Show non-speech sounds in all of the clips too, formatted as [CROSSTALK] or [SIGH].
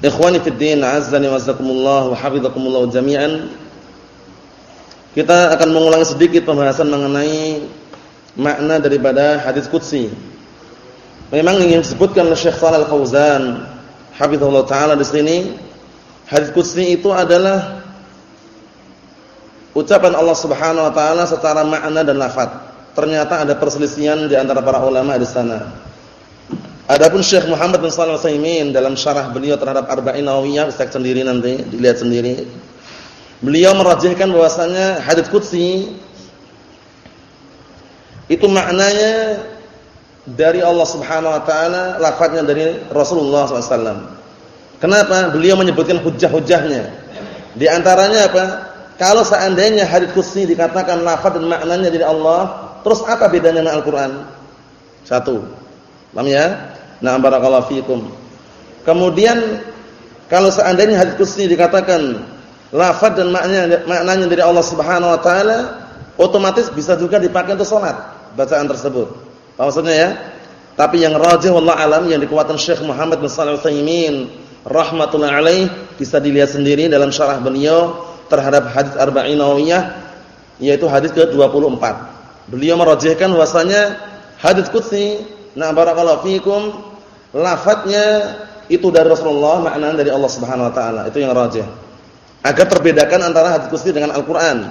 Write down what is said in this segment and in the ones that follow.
Ikhwani fid din, azzani wa hafizakumullah jami'an. Kita akan mengulangi sedikit pembahasan mengenai makna daripada hadis qudsi. Memang ingin disebutkan oleh Syekh Shalal Fauzan hafizahullah taala di sini, hadis qudsi itu adalah ucapan Allah Subhanahu wa taala secara makna dan lafaz. Ternyata ada perselisihan di antara para ulama di sana. Adapun Syekh Muhammad bin Shalih Al-Utsaimin dalam syarah beliau terhadap Arba'in Nawawiyah bisa sendiri nanti dilihat sendiri. Beliau merajihkan bahwasanya hadits qudsi itu maknanya dari Allah Subhanahu wa taala, lafadznya dari Rasulullah SAW. Kenapa? Beliau menyebutkan hujah-hujahnya. Di antaranya apa? Kalau seandainya hadits qudsi dikatakan lafadz dan maknanya dari Allah, terus apa bedanya dengan Al-Qur'an? Satu. Paham ya? Nah, barakallahu fikum. Kemudian kalau seandainya hadis qudsi dikatakan lafaz dan maknanya maknanya dari Allah Subhanahu wa taala, otomatis bisa juga dipakai untuk salat bacaan tersebut. Apa maksudnya ya? Tapi yang rajih wallahu alam yang dikuatkan Syekh Muhammad bin Shalih Al-Utsaimin rahimatullah alaih bisa dilihat sendiri dalam syarah beliau terhadap hadis Arba'in Nawawiyah yaitu hadis ke-24. Beliau merajihkan bahwasanya hadis qudsi na barakallahu fikum lafadznya itu dari Rasulullah, maknanya dari Allah Subhanahu wa taala. Itu yang rajih. Agar terbedakan antara hadis qudsi dengan Al-Qur'an.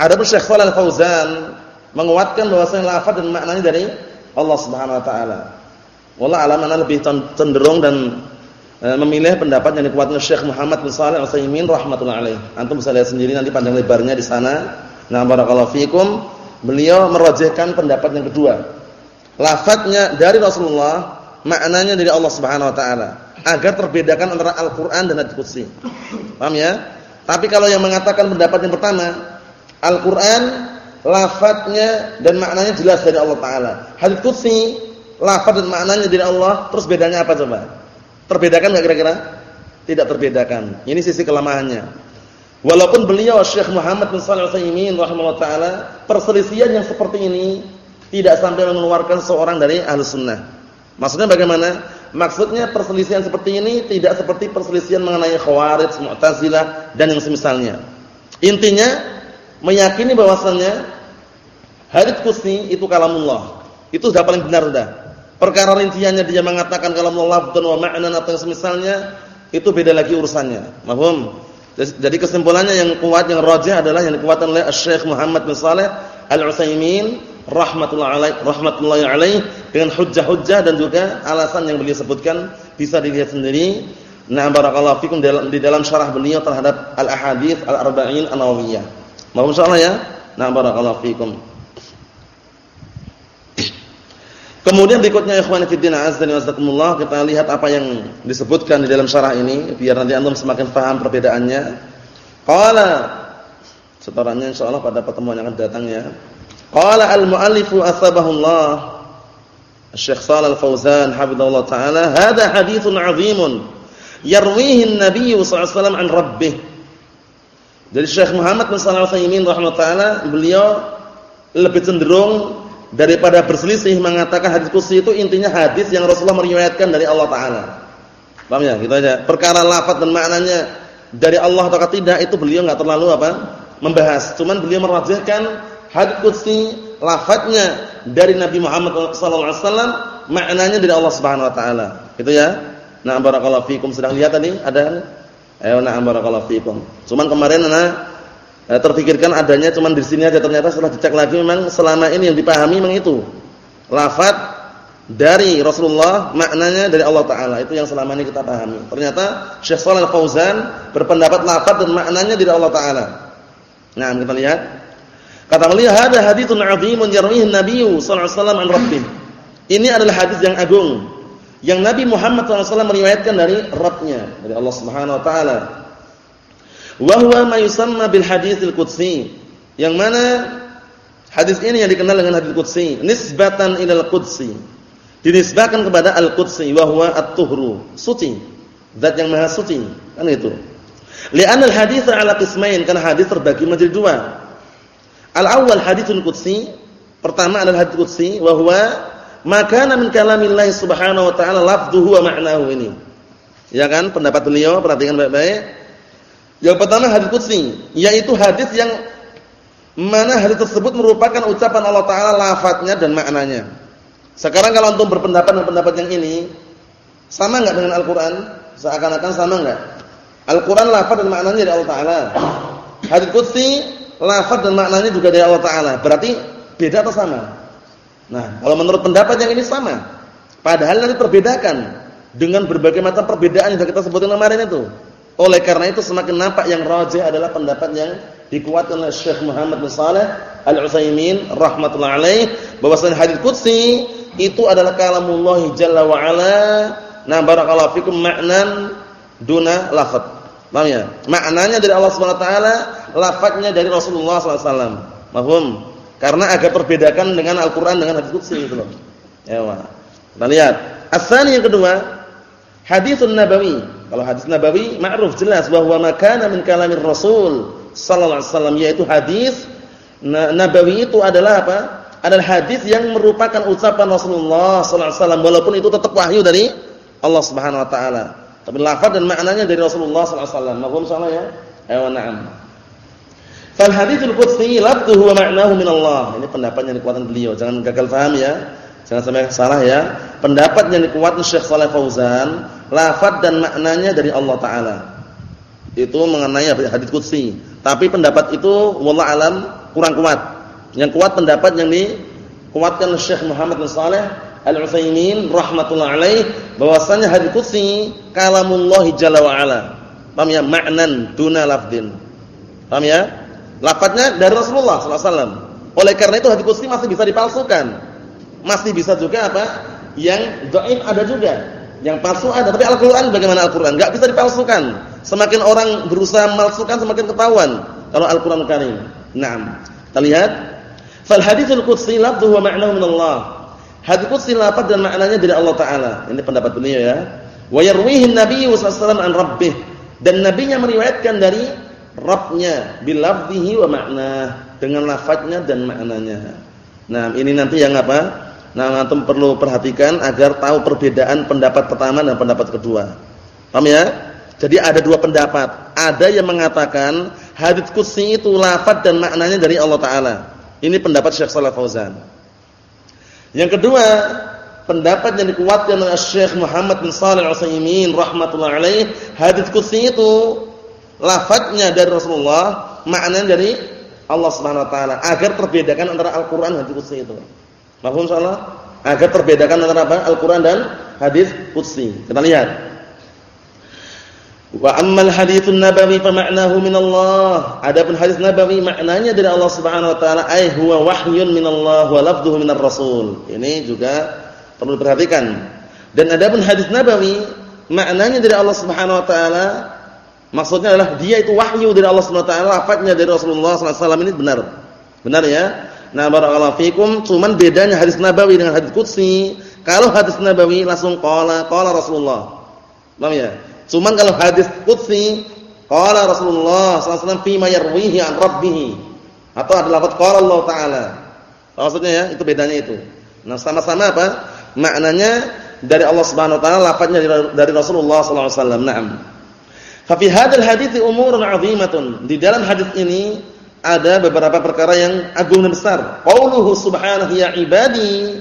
Adapun Syekh Shalal Fauzan menguatkan bahwasanya lafaz dan maknanya dari Allah Subhanahu wa taala. Wallah alam ana lebih cenderung dan e, memilih pendapat yang dikuatkan Syekh Muhammad bin Shalih Al-Utsaimin rahimatullah alaih. Antum bisa lihat sendiri nanti panjang lebarnya di sana. Nah, barakallahu fikum. Beliau merajihkan pendapat yang kedua. Lafadznya dari Rasulullah maknanya dari Allah Subhanahu wa taala agar terbedakan antara Al-Qur'an dan Hadits Qudsi. Paham ya? Tapi kalau yang mengatakan pendapat yang pertama, Al-Qur'an lafadznya dan maknanya jelas dari Allah taala. Hadits Qudsi lafadz dan maknanya dari Allah, terus bedanya apa coba? Terbedakan enggak kira-kira? Tidak terbedakan. Ini sisi kelemahannya. Walaupun beliau Syekh Muhammad bin Shalih Al-Utsaimin rahimahullah taala, perselisihan yang seperti ini tidak sampai mengeluarkan seorang dari Ahlussunnah. Maksudnya bagaimana? Maksudnya perselisihan seperti ini tidak seperti perselisihan mengenai Khawarij, Mu'tazilah dan yang semisalnya. Intinya meyakini bahwasannya hadits qudsi itu kalamullah. Itu sudah paling benar sudah. Perkara rinciannya dia mengatakan kalamullah lafdhan wa ma'nan atau yang semisalnya itu beda lagi urusannya. Mahum? Jadi kesimpulannya yang kuat yang rajih adalah yang dikuatkan oleh Syekh Muhammad bin Saleh Al-Utsaimin rahmatullahi alaih rahmatullahi dengan hujjah-hujjah dan juga alasan yang beliau sebutkan bisa dilihat sendiri. Nah, barakallahu fikum di dalam syarah beliau terhadap al-ahadits al-arba'in an-nawawiyah. Mohon insyaallah ya. Nah, barakallahu fikum. Kemudian berikutnya ikhwan fillah azza wa jazakumullah kita lihat apa yang disebutkan di dalam syarah ini biar nanti antum semakin paham perbedaannya. Qala setorannya insyaallah pada pertemuan yang akan datang ya. Qala al-muallifu asbahullah Syekh Shalal Fauzan hafizallahu taala, "Hada haditsun 'azimun yarwihi an-nabiy sallallahu alaihi wasallam an rabbih." Jadi Syekh Muhammad bin Shalal Utsaimin rahimahullah taala, beliau lebih cenderung daripada berselisih mengatakan hadis qudsi itu intinya hadis yang Rasulullah meriwayatkan dari Allah taala. Paham ya? Gitu aja. Perkara lafaz dan maknanya dari Allah atau tidak itu beliau enggak terlalu apa? membahas. Cuman beliau merajihkan hadis qudsi lafadznya dari Nabi Muhammad wasallam, maknanya dari Allah Subhanahu wa taala. Gitu ya. Nah, barakallahu fikum sedang lihat tadi ada Ayo nah barakallahu fikum. Cuman kemarin ana eh, terpikirkan adanya cuman di sini aja ternyata setelah dicek lagi memang selama ini yang dipahami memang itu. Lafaz dari Rasulullah maknanya dari Allah taala. Itu yang selama ini kita pahami. Ternyata Syekh Shalal Fauzan berpendapat lafaz dan maknanya dari Allah taala. Nah, kita lihat Kata beliau, "Hada haditsun 'azimun yarwihi an-nabiy sallallahu alaihi wasallam an rabbih." Ini adalah hadis yang agung yang Nabi Muhammad SAW meriwayatkan dari Rabbnya, dari Allah Subhanahu wa taala. Wa huwa ma yusamma bil haditsil qudsi. Yang mana hadis ini yang dikenal dengan hadis qudsi, nisbatan ilal qudsi. Dinisbahkan kepada al-qudsi wa huwa at-tuhru, suci. Zat yang maha suci. Kan itu. Li'anna al-hadits 'ala qismain, karena hadis terbagi menjadi dua. Al-awwal haditsul qudsi, pertama adalah hadis qudsi wa huwa ma kana min subhanahu wa ta'ala lafdhuhu wa ma'nahu ini. Ya kan pendapat beliau perhatikan baik-baik. Yang pertama hadis qudsi, yaitu hadis yang mana hadis tersebut merupakan ucapan Allah taala lafadznya dan maknanya. Sekarang kalau untuk berpendapat dengan pendapat yang ini, sama enggak dengan Al-Qur'an? Seakan-akan sama enggak? Al-Qur'an lafadz dan maknanya dari Allah taala. Hadis qudsi lafadz dan maknanya juga dari Allah taala. Berarti beda atau sama? Nah, kalau menurut pendapat yang ini sama. Padahal nanti perbedakan dengan berbagai macam perbedaan yang kita sebutkan kemarin itu. Oleh karena itu semakin nampak yang rajih adalah pendapat yang dikuatkan oleh Syekh Muhammad bin Shalih Al-Utsaimin rahimatullah alaih bahwasanya hadis qudsi itu adalah kalamullah jalla wa ala. Nah, barakallahu fikum ma'nan duna lafaz. Paham ya? Maknanya dari Allah Subhanahu wa taala, lafaznya dari Rasulullah sallallahu alaihi wasallam. Karena agak perbedakan dengan Al-Qur'an dengan hadis qudsi itu loh. Ya, Kita lihat. Asal yang kedua, haditsun nabawi kalau hadis Nabawi ma'ruf jelas bahwa makana min kalamir Rasul sallallahu alaihi wasallam yaitu hadis Nabawi itu adalah apa? Adalah hadis yang merupakan ucapan Rasulullah sallallahu alaihi wasallam walaupun itu tetap wahyu dari Allah Subhanahu wa taala. Tapi lafaz dan maknanya dari Rasulullah sallallahu alaihi wasallam. Mafhum salah ya? Ayo na'am. Fal haditsul qudsi lafzuhu wa ma'nahu min Allah. Ini pendapat yang dikuatkan beliau, jangan gagal paham ya. Jangan sampai salah ya. Pendapat yang dikuatkan Syekh Shalih Fauzan lafaz dan maknanya dari Allah taala. Itu mengenai hadis qudsi. Tapi pendapat itu wallah alam kurang kuat. Yang kuat pendapat yang dikuatkan Syekh Muhammad bin Shalih Al-Utsaimin rahimatullah alaih bahwasanya hadis qudsi kalamullah jalla wa ala. Paham ya? Ma'nan duna lafdin. Paham ya? Lafadznya dari Rasulullah sallallahu alaihi wasallam. Oleh karena itu hadis qudsi masih bisa dipalsukan. Masih bisa juga apa? Yang dhaif ada juga yang palsu ada, tapi Al-Qur'an bagaimana Al-Qur'an? Enggak bisa dipalsukan. Semakin orang berusaha memalsukan semakin ketahuan kalau Al-Qur'an Karim. Naam. Kita lihat. Fal haditsul qudsi lafdhuhu wa ma'nahu min Allah. Hadits qudsi lafaz dan maknanya dari Allah taala. Ini pendapat beliau ya. Wa yarwihi an-nabiy sallallahu an rabbih. Dan nabinya meriwayatkan dari Rabbnya bilafdhihi wa ma'nah dengan lafadznya dan maknanya. Nah, ini nanti yang apa? Nah, antum perlu perhatikan agar tahu perbedaan pendapat pertama dan pendapat kedua. Paham ya? Jadi ada dua pendapat. Ada yang mengatakan hadits qudsi itu lafaz dan maknanya dari Allah taala. Ini pendapat Syekh Shalih Fauzan. Yang kedua, pendapat yang dikuatkan oleh Syekh Muhammad bin Shalih Al-Utsaimin rahimatullah alaih, hadits qudsi itu lafaznya dari Rasulullah, maknanya dari Allah Subhanahu wa taala agar terbedakan antara Al-Qur'an dan hadits qudsi itu. Salah? Agar terbedakan antara? Al-Qur'an dan hadis qudsi. Kita lihat. Wa ammal haditsun nabawi fa ma'nahu min Allah. Adapun hadis nabawi maknanya dari Allah Subhanahu wa taala ay huwa wahyun min Allah wa lafdhuhu min ar-rasul. Ini juga perlu diperhatikan. Dan adapun hadis nabawi maknanya dari Allah Subhanahu wa taala maksudnya adalah dia itu wahyu dari Allah Subhanahu wa taala, lafaznya dari Rasulullah sallallahu alaihi wasallam ini benar. Benar ya? Nah, barakallahu fikum, cuman bedanya hadis nabawi dengan hadis qudsi. Kalau hadis nabawi langsung qala qala Rasulullah. Paham ya? Cuman kalau hadis qudsi qala Rasulullah sallallahu alaihi wasallam fi ma yarwihi an rabbih. Atau ada lafaz qala Allah taala. Maksudnya ya, itu bedanya itu. Nah, sama-sama apa? Maknanya dari Allah Subhanahu wa taala, lafaznya dari Rasulullah sallallahu alaihi wasallam. Naam. Fa fi hadzal hadits umurun 'azimatun. Di dalam hadis ini ada beberapa perkara yang agung dan besar. Qauluhu subhanahu ya ibadi.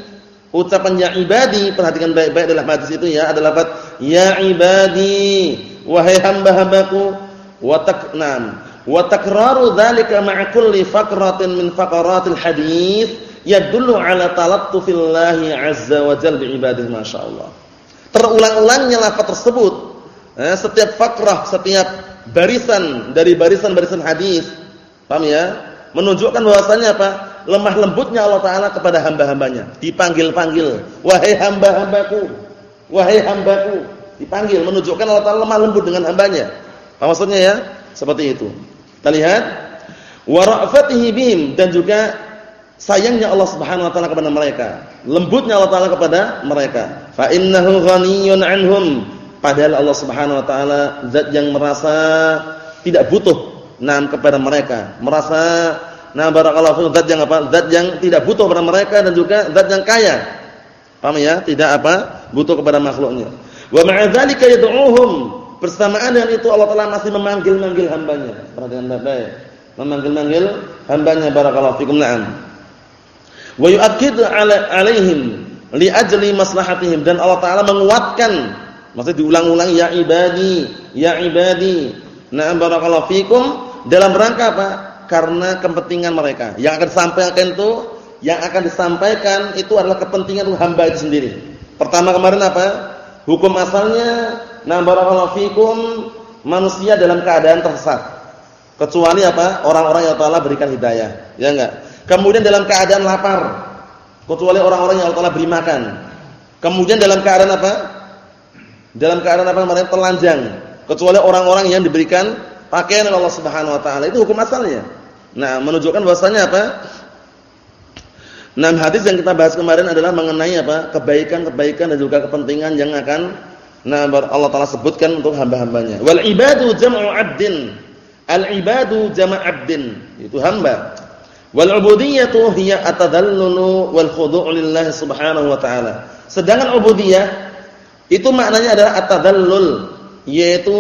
Ucapan ya ibadi, perhatikan baik-baik dalam hadis itu ya, adalah lafaz ya ibadi, wahai hamba-hambaku, wa taknam. Wa takraru dzalika ma'a kulli faqratin min faqaratil hadis yadullu ala talattufillahi azza wa jalla bi ibadihi masyaallah. Terulang-ulangnya lafaz tersebut eh, setiap fakrah, setiap barisan dari barisan-barisan hadis Paham ya? Menunjukkan bahwasanya apa? Lemah lembutnya Allah taala kepada hamba-hambanya. Dipanggil-panggil, "Wahai hamba-hambaku, wahai hambaku." Dipanggil menunjukkan Allah taala lemah lembut dengan hambanya. Apa maksudnya ya? Seperti itu. Kita lihat wa bihim dan juga sayangnya Allah Subhanahu wa taala kepada mereka. Lembutnya Allah taala kepada mereka. Fa innahu ghaniyyun anhum. Padahal Allah Subhanahu wa taala zat yang merasa tidak butuh nam kepada mereka, merasa nah barakallahu zat yang apa? Zat yang tidak butuh kepada mereka dan juga zat yang kaya. Paham ya? Tidak apa? Butuh kepada makhluknya. Wa ma'a dzalika yad'uuhum. Bersamaan dengan itu Allah Taala masih memanggil-manggil hambanya. Perhatikan baik-baik. Memanggil-manggil hambanya barakallahu fikum. Naam. Wa yu'akkidu 'alaihim li ajli maslahatihim dan Allah Taala menguatkan maksudnya diulang-ulang ya ibadi, ya ibadi Nah, barakallahu fikum dalam rangka apa? Karena kepentingan mereka. Yang akan disampaikan itu, yang akan disampaikan itu adalah kepentingan hamba itu sendiri. Pertama kemarin apa? Hukum asalnya, nah barakallahu fikum manusia dalam keadaan tersesat. Kecuali apa? Orang-orang yang Allah berikan hidayah. Ya enggak? Kemudian dalam keadaan lapar. Kecuali orang-orang yang Allah beri makan. Kemudian dalam keadaan apa? Dalam keadaan apa? Mereka telanjang kecuali orang-orang yang diberikan pakaian oleh Allah Subhanahu wa taala. Itu hukum asalnya. Nah, menunjukkan bahwasanya apa? Nah, hadis yang kita bahas kemarin adalah mengenai apa? kebaikan-kebaikan dan juga kepentingan yang akan nah Allah taala sebutkan untuk hamba-hambanya. Wal ibadu jam'u 'abdin. Al ibadu jama' 'abdin. Itu hamba. Wal ubudiyyatu hiya atadallulu wal khudu' lillah subhanahu wa ta'ala. Sedangkan ubudiyah itu maknanya adalah atadallul yaitu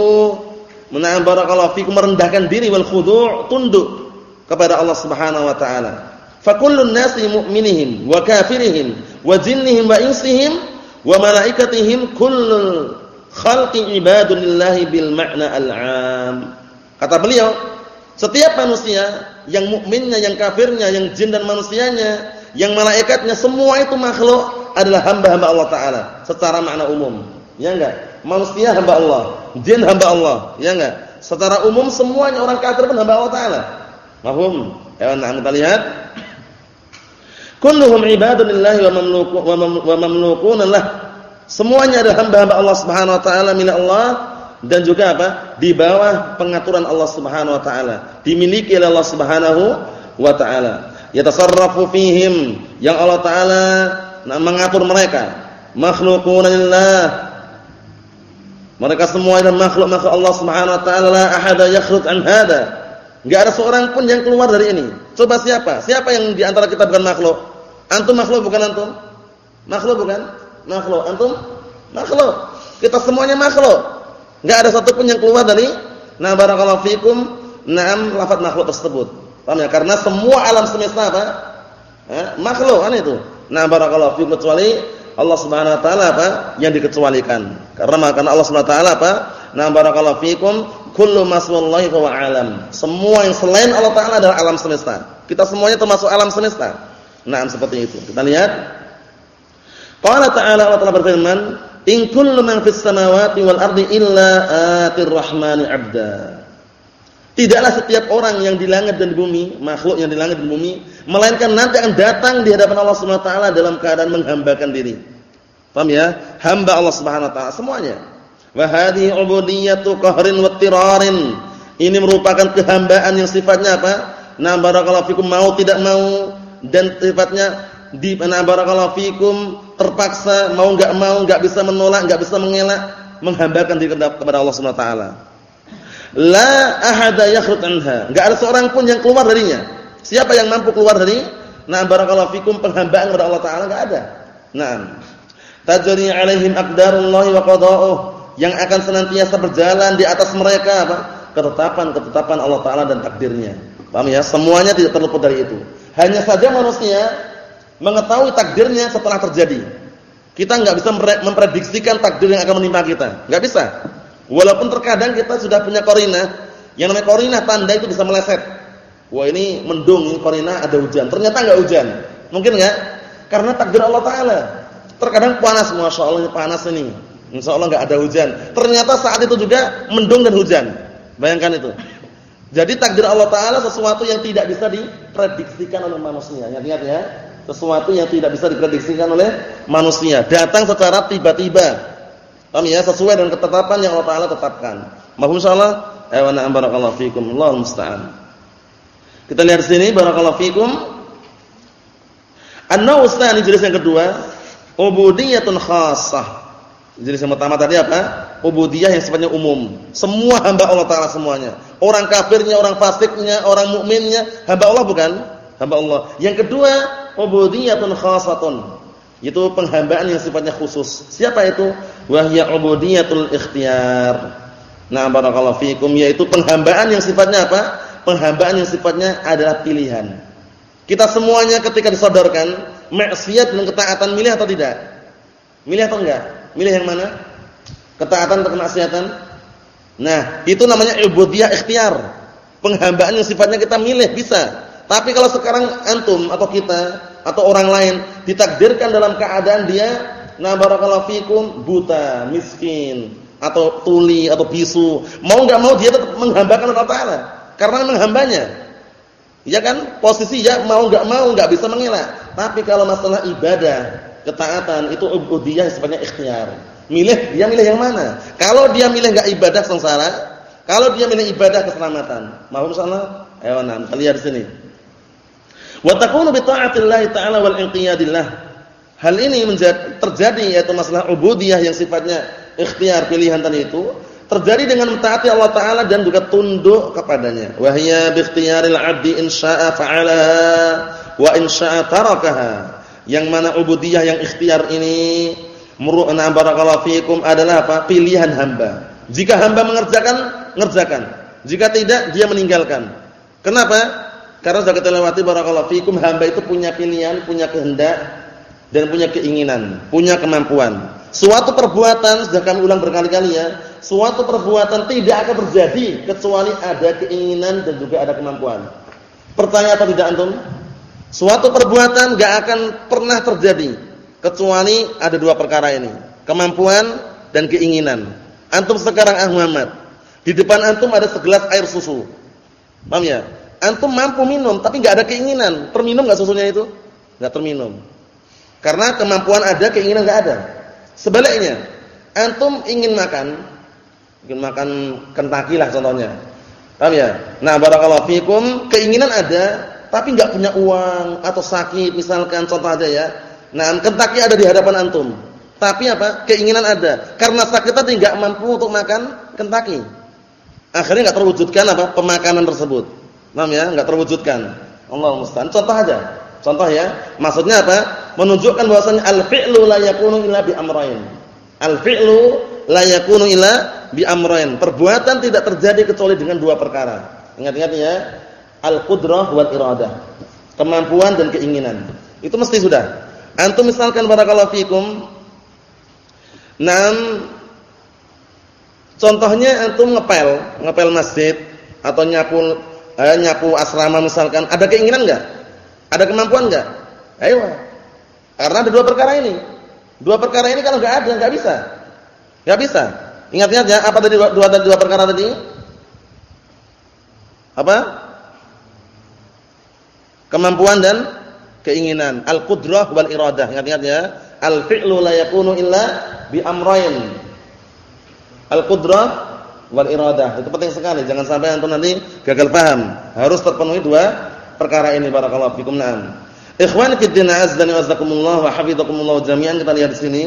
mena'am barakallahu fikum merendahkan diri wal khudu' tunduk kepada Allah Subhanahu wa taala. Fa kullun nasi mu'minihim wa kafirihim wa jinnihim wa insihim wa malaikatihim kullul khalqi ibadun lillahi bil ma'na al-'am. Kata beliau, setiap manusia yang mukminnya, yang kafirnya, yang jin dan manusianya, yang malaikatnya semua itu makhluk adalah hamba-hamba Allah taala secara makna umum. Ya enggak? manusia hamba Allah, jin hamba Allah, ya enggak? Secara umum semuanya orang kafir pun hamba Allah taala. Mahum? Ya, kita lihat. Kulluhum ibadulillah wa mamluku wa lah. Semuanya adalah hamba-hamba Allah Subhanahu wa taala milik Allah dan juga apa? Di bawah pengaturan Allah Subhanahu wa taala, dimiliki oleh Allah Subhanahu wa taala. Yatasarrafu fihim yang Allah taala mengatur mereka. Makhluquna lillah mereka semua adalah makhluk-makhluk Allah Subhanahu wa taala, la ahada yakhruj an hada. Enggak ada seorang pun yang keluar dari ini. Coba siapa? Siapa yang di antara kita bukan makhluk? Antum makhluk bukan antum? Makhluk bukan? Makhluk. Antum? Makhluk. Kita semuanya makhluk. Enggak ada satu pun yang keluar dari na barakallahu fikum na'am lafaz makhluk tersebut. Paham ya? Karena semua alam semesta apa? Eh, makhluk kan itu. Nah barakallahu fikum kecuali Allah Subhanahu wa taala apa? yang dikecualikan. Karena karena Allah Subhanahu wa taala apa? Na barakallahu fikum kullu maswallahi wa alam. Semua yang selain Allah taala adalah alam semesta. Kita semuanya termasuk alam semesta. Nah, seperti itu. Kita lihat. Qala ta'ala Allah Ta'ala berfirman, "In kullu man fis samawati wal ardi illa atir rahmani 'abda." Tidaklah setiap orang yang di langit dan di bumi, makhluk yang di langit dan di bumi, melainkan nanti akan datang di hadapan Allah Subhanahu wa taala dalam keadaan menghambakan diri. Paham ya? Hamba Allah Subhanahu wa taala semuanya. Wa hadhihi ubudiyyatu qahrin wa. Ini merupakan kehambaan yang sifatnya apa? Na barakallahu fikum mau tidak mau dan sifatnya di na barakallahu fikum terpaksa mau enggak mau enggak bisa menolak, enggak bisa mengelak, menghambakan diri kepada Allah Subhanahu wa taala. La ahada yakhruj anha. Enggak ada seorang pun yang keluar darinya. Siapa yang mampu keluar dari na barakallahu fikum penghambaan kepada Allah taala enggak ada. Nah, tajri alaihim aqdarullahi wa qada'uh yang akan senantiasa berjalan di atas mereka apa? ketetapan-ketetapan Allah taala dan takdirnya. Paham ya? Semuanya tidak terluput dari itu. Hanya saja manusia mengetahui takdirnya setelah terjadi. Kita enggak bisa memprediksikan takdir yang akan menimpa kita. Enggak bisa. Walaupun terkadang kita sudah punya korina, yang namanya korina tanda itu bisa meleset. Wah ini mendung, ini korina ada hujan. Ternyata enggak hujan. Mungkin enggak? Karena takdir Allah Taala. Terkadang panas, masya Allah panas ini. Insya Allah nggak ada hujan. Ternyata saat itu juga mendung dan hujan. Bayangkan itu. Jadi takdir Allah Taala sesuatu yang tidak bisa diprediksikan oleh manusia. Ingat-ingat ya, sesuatu yang tidak bisa diprediksikan oleh manusia. Datang secara tiba-tiba. Paham ya? Sesuai dengan ketetapan yang Allah Taala tetapkan. Mahum insyaallah. Eh barakallahu fikum. Allahu musta'an. Kita lihat sini barakallahu fikum. An-naw' jenis yang kedua, ubudiyatun khassah. Jenis yang pertama tadi apa? Ubudiyah yang sifatnya umum. Semua hamba Allah taala semuanya. Orang kafirnya, orang fasiknya, orang mukminnya, hamba Allah bukan? Hamba Allah. Yang kedua, ubudiyatun khassatun. Itu penghambaan yang sifatnya khusus. Siapa itu? Wahya ubudiyatul ikhtiyar. Nah, barakallahu fikum yaitu penghambaan yang sifatnya apa? Penghambaan yang sifatnya adalah pilihan. Kita semuanya ketika disodorkan maksiat dan ketaatan milih atau tidak? Milih atau enggak? Milih yang mana? Ketaatan atau kemaksiatan? Nah, itu namanya ubudiyah ikhtiar. Penghambaan yang sifatnya kita milih bisa. Tapi kalau sekarang antum atau kita atau orang lain ditakdirkan dalam keadaan dia nah barakallahu fikum buta, miskin, atau tuli atau bisu, mau nggak mau dia tetap menghambakan Allah Taala karena menghambanya. Ya kan? Posisi ya mau nggak mau nggak bisa mengelak. Tapi kalau masalah ibadah, ketaatan itu ubudiyah sebenarnya ikhtiar. Milih dia milih yang mana? Kalau dia milih nggak ibadah sengsara, kalau dia milih ibadah keselamatan. Mau salah? Ayo nah, lihat di sini. Wa takunu bi ta'atillah ta'ala wal inqiyadillah. Hal ini terjadi yaitu masalah ubudiyah yang sifatnya ikhtiar pilihan tadi itu terjadi dengan mentaati Allah taala dan juga tunduk kepadanya. Wa hiya bi ikhtiyaril 'abdi in syaa'a fa'alaha wa in syaa'a tarakaha. Yang mana ubudiyah yang ikhtiar ini muru'na barakallahu fikum adalah apa? Pilihan hamba. Jika hamba mengerjakan, ngerjakan. Jika tidak, dia meninggalkan. Kenapa? Karena sudah kita lewati barakallahu fikum hamba itu punya pilihan, punya kehendak dan punya keinginan, punya kemampuan. Suatu perbuatan sudah kami ulang berkali-kali ya, suatu perbuatan tidak akan terjadi kecuali ada keinginan dan juga ada kemampuan. Pertanyaan atau tidak antum? Suatu perbuatan gak akan pernah terjadi kecuali ada dua perkara ini, kemampuan dan keinginan. Antum sekarang ah Muhammad, di depan antum ada segelas air susu. Paham ya? Antum mampu minum tapi gak ada keinginan, terminum gak susunya itu? Gak terminum. Karena kemampuan ada, keinginan gak ada. Sebaliknya, antum ingin makan, ingin makan kentaki lah contohnya. Paham ya? Nah, barakallahu fikum, keinginan ada, tapi enggak punya uang atau sakit misalkan contoh aja ya. Nah, kentaki ada di hadapan antum. Tapi apa? Keinginan ada. Karena sakit tadi enggak mampu untuk makan kentaki. Akhirnya enggak terwujudkan apa? Pemakanan tersebut. Paham ya? Enggak terwujudkan. Allah musta'an. Contoh aja. Contoh ya. Maksudnya apa? menunjukkan bahwasanya al-fi'lu la yakunu illa bi amrayn. Al-fi'lu la yakunu illa bi amrayn. Perbuatan tidak terjadi kecuali dengan dua perkara. Ingat-ingat ya, al-qudrah wal iradah. Kemampuan dan keinginan. Itu mesti sudah. Antum misalkan barakallahu fikum Nam contohnya antum ngepel, ngepel masjid atau nyapu eh, nyapu asrama misalkan, ada keinginan enggak? Ada kemampuan enggak? Ayo, karena ada dua perkara ini. Dua perkara ini kalau nggak ada nggak bisa. Nggak bisa. Ingat-ingat ya, apa tadi dua, dua, dua perkara tadi? Apa? Kemampuan dan keinginan. Al-qudrah wal iradah. Ingat-ingat ya. Al-fi'lu la yakunu illa bi amrayn. Al-qudrah wal iradah. Itu penting sekali. Jangan sampai antum nanti gagal paham. Harus terpenuhi dua perkara ini barakallahu fikum. Naam. Ikhwan fi din azdani wasakumullah wa hafizakumullah jami'an kita lihat di sini.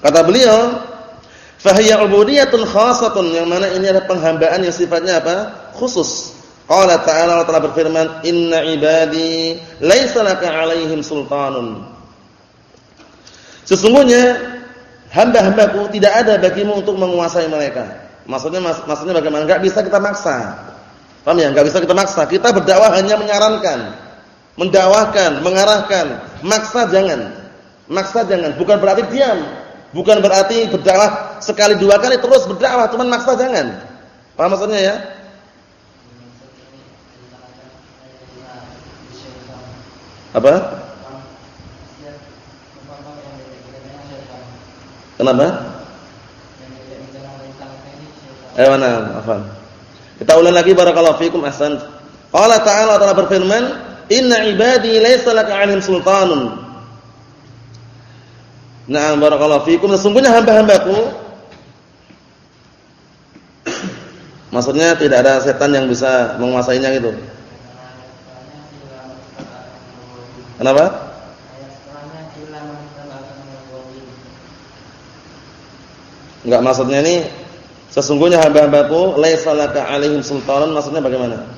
Kata beliau, fahiya ubudiyatun khasatun yang mana ini adalah penghambaan yang sifatnya apa? khusus. Qala ta'ala Allah telah berfirman, "Inna ibadi laisa laka 'alaihim sultanun." Sesungguhnya hamba-hambaku tidak ada bagimu untuk menguasai mereka. Maksudnya maksudnya bagaimana? Enggak bisa kita maksa. Paham ya? Enggak bisa kita maksa. Kita berdakwah hanya menyarankan, mendakwahkan, mengarahkan. Maksa jangan. Maksa jangan. Bukan berarti diam. Bukan berarti berdakwah sekali dua kali terus berdakwah, cuman maksa jangan. Paham maksudnya ya? Apa? Kenapa? Eh mana? Afan. Kita ulang lagi barakallahu fikum ahsan. Allah Ta'ala telah berfirman, "Inna ibadi laysa laka 'alaihim sultanun." Nah, barakallahu fikum. Sesungguhnya hamba-hambaku [COUGHS] Maksudnya tidak ada setan yang bisa menguasainya gitu. Kenapa? Enggak maksudnya ini sesungguhnya hamba-hambaku laisa laka alaihim sultanan maksudnya bagaimana?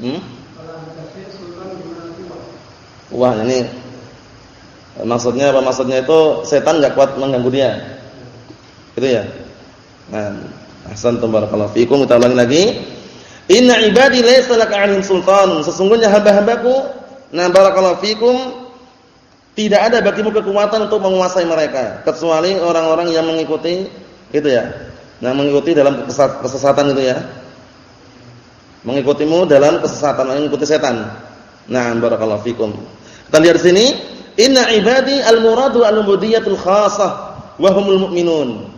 Hmm? Wah, ini maksudnya apa? Maksudnya itu setan enggak kuat mengganggu dia. Gitu ya? Nah, ahsantum barakallahu fikum. Kita ulangi lagi. Inna ibadi laisa laka alaihim sultan. Sesungguhnya hamba-hambaku, nah barakallahu fikum tidak ada bagimu kekuatan untuk menguasai mereka kecuali orang-orang yang mengikuti itu ya. Nah, mengikuti dalam kesesatan itu ya. Mengikutimu dalam kesesatan, mengikuti setan. Nah, barakallahu fikum. Kita lihat di sini, inna ibadi al-muradu al-ubudiyatul khassah wa humul mu'minun.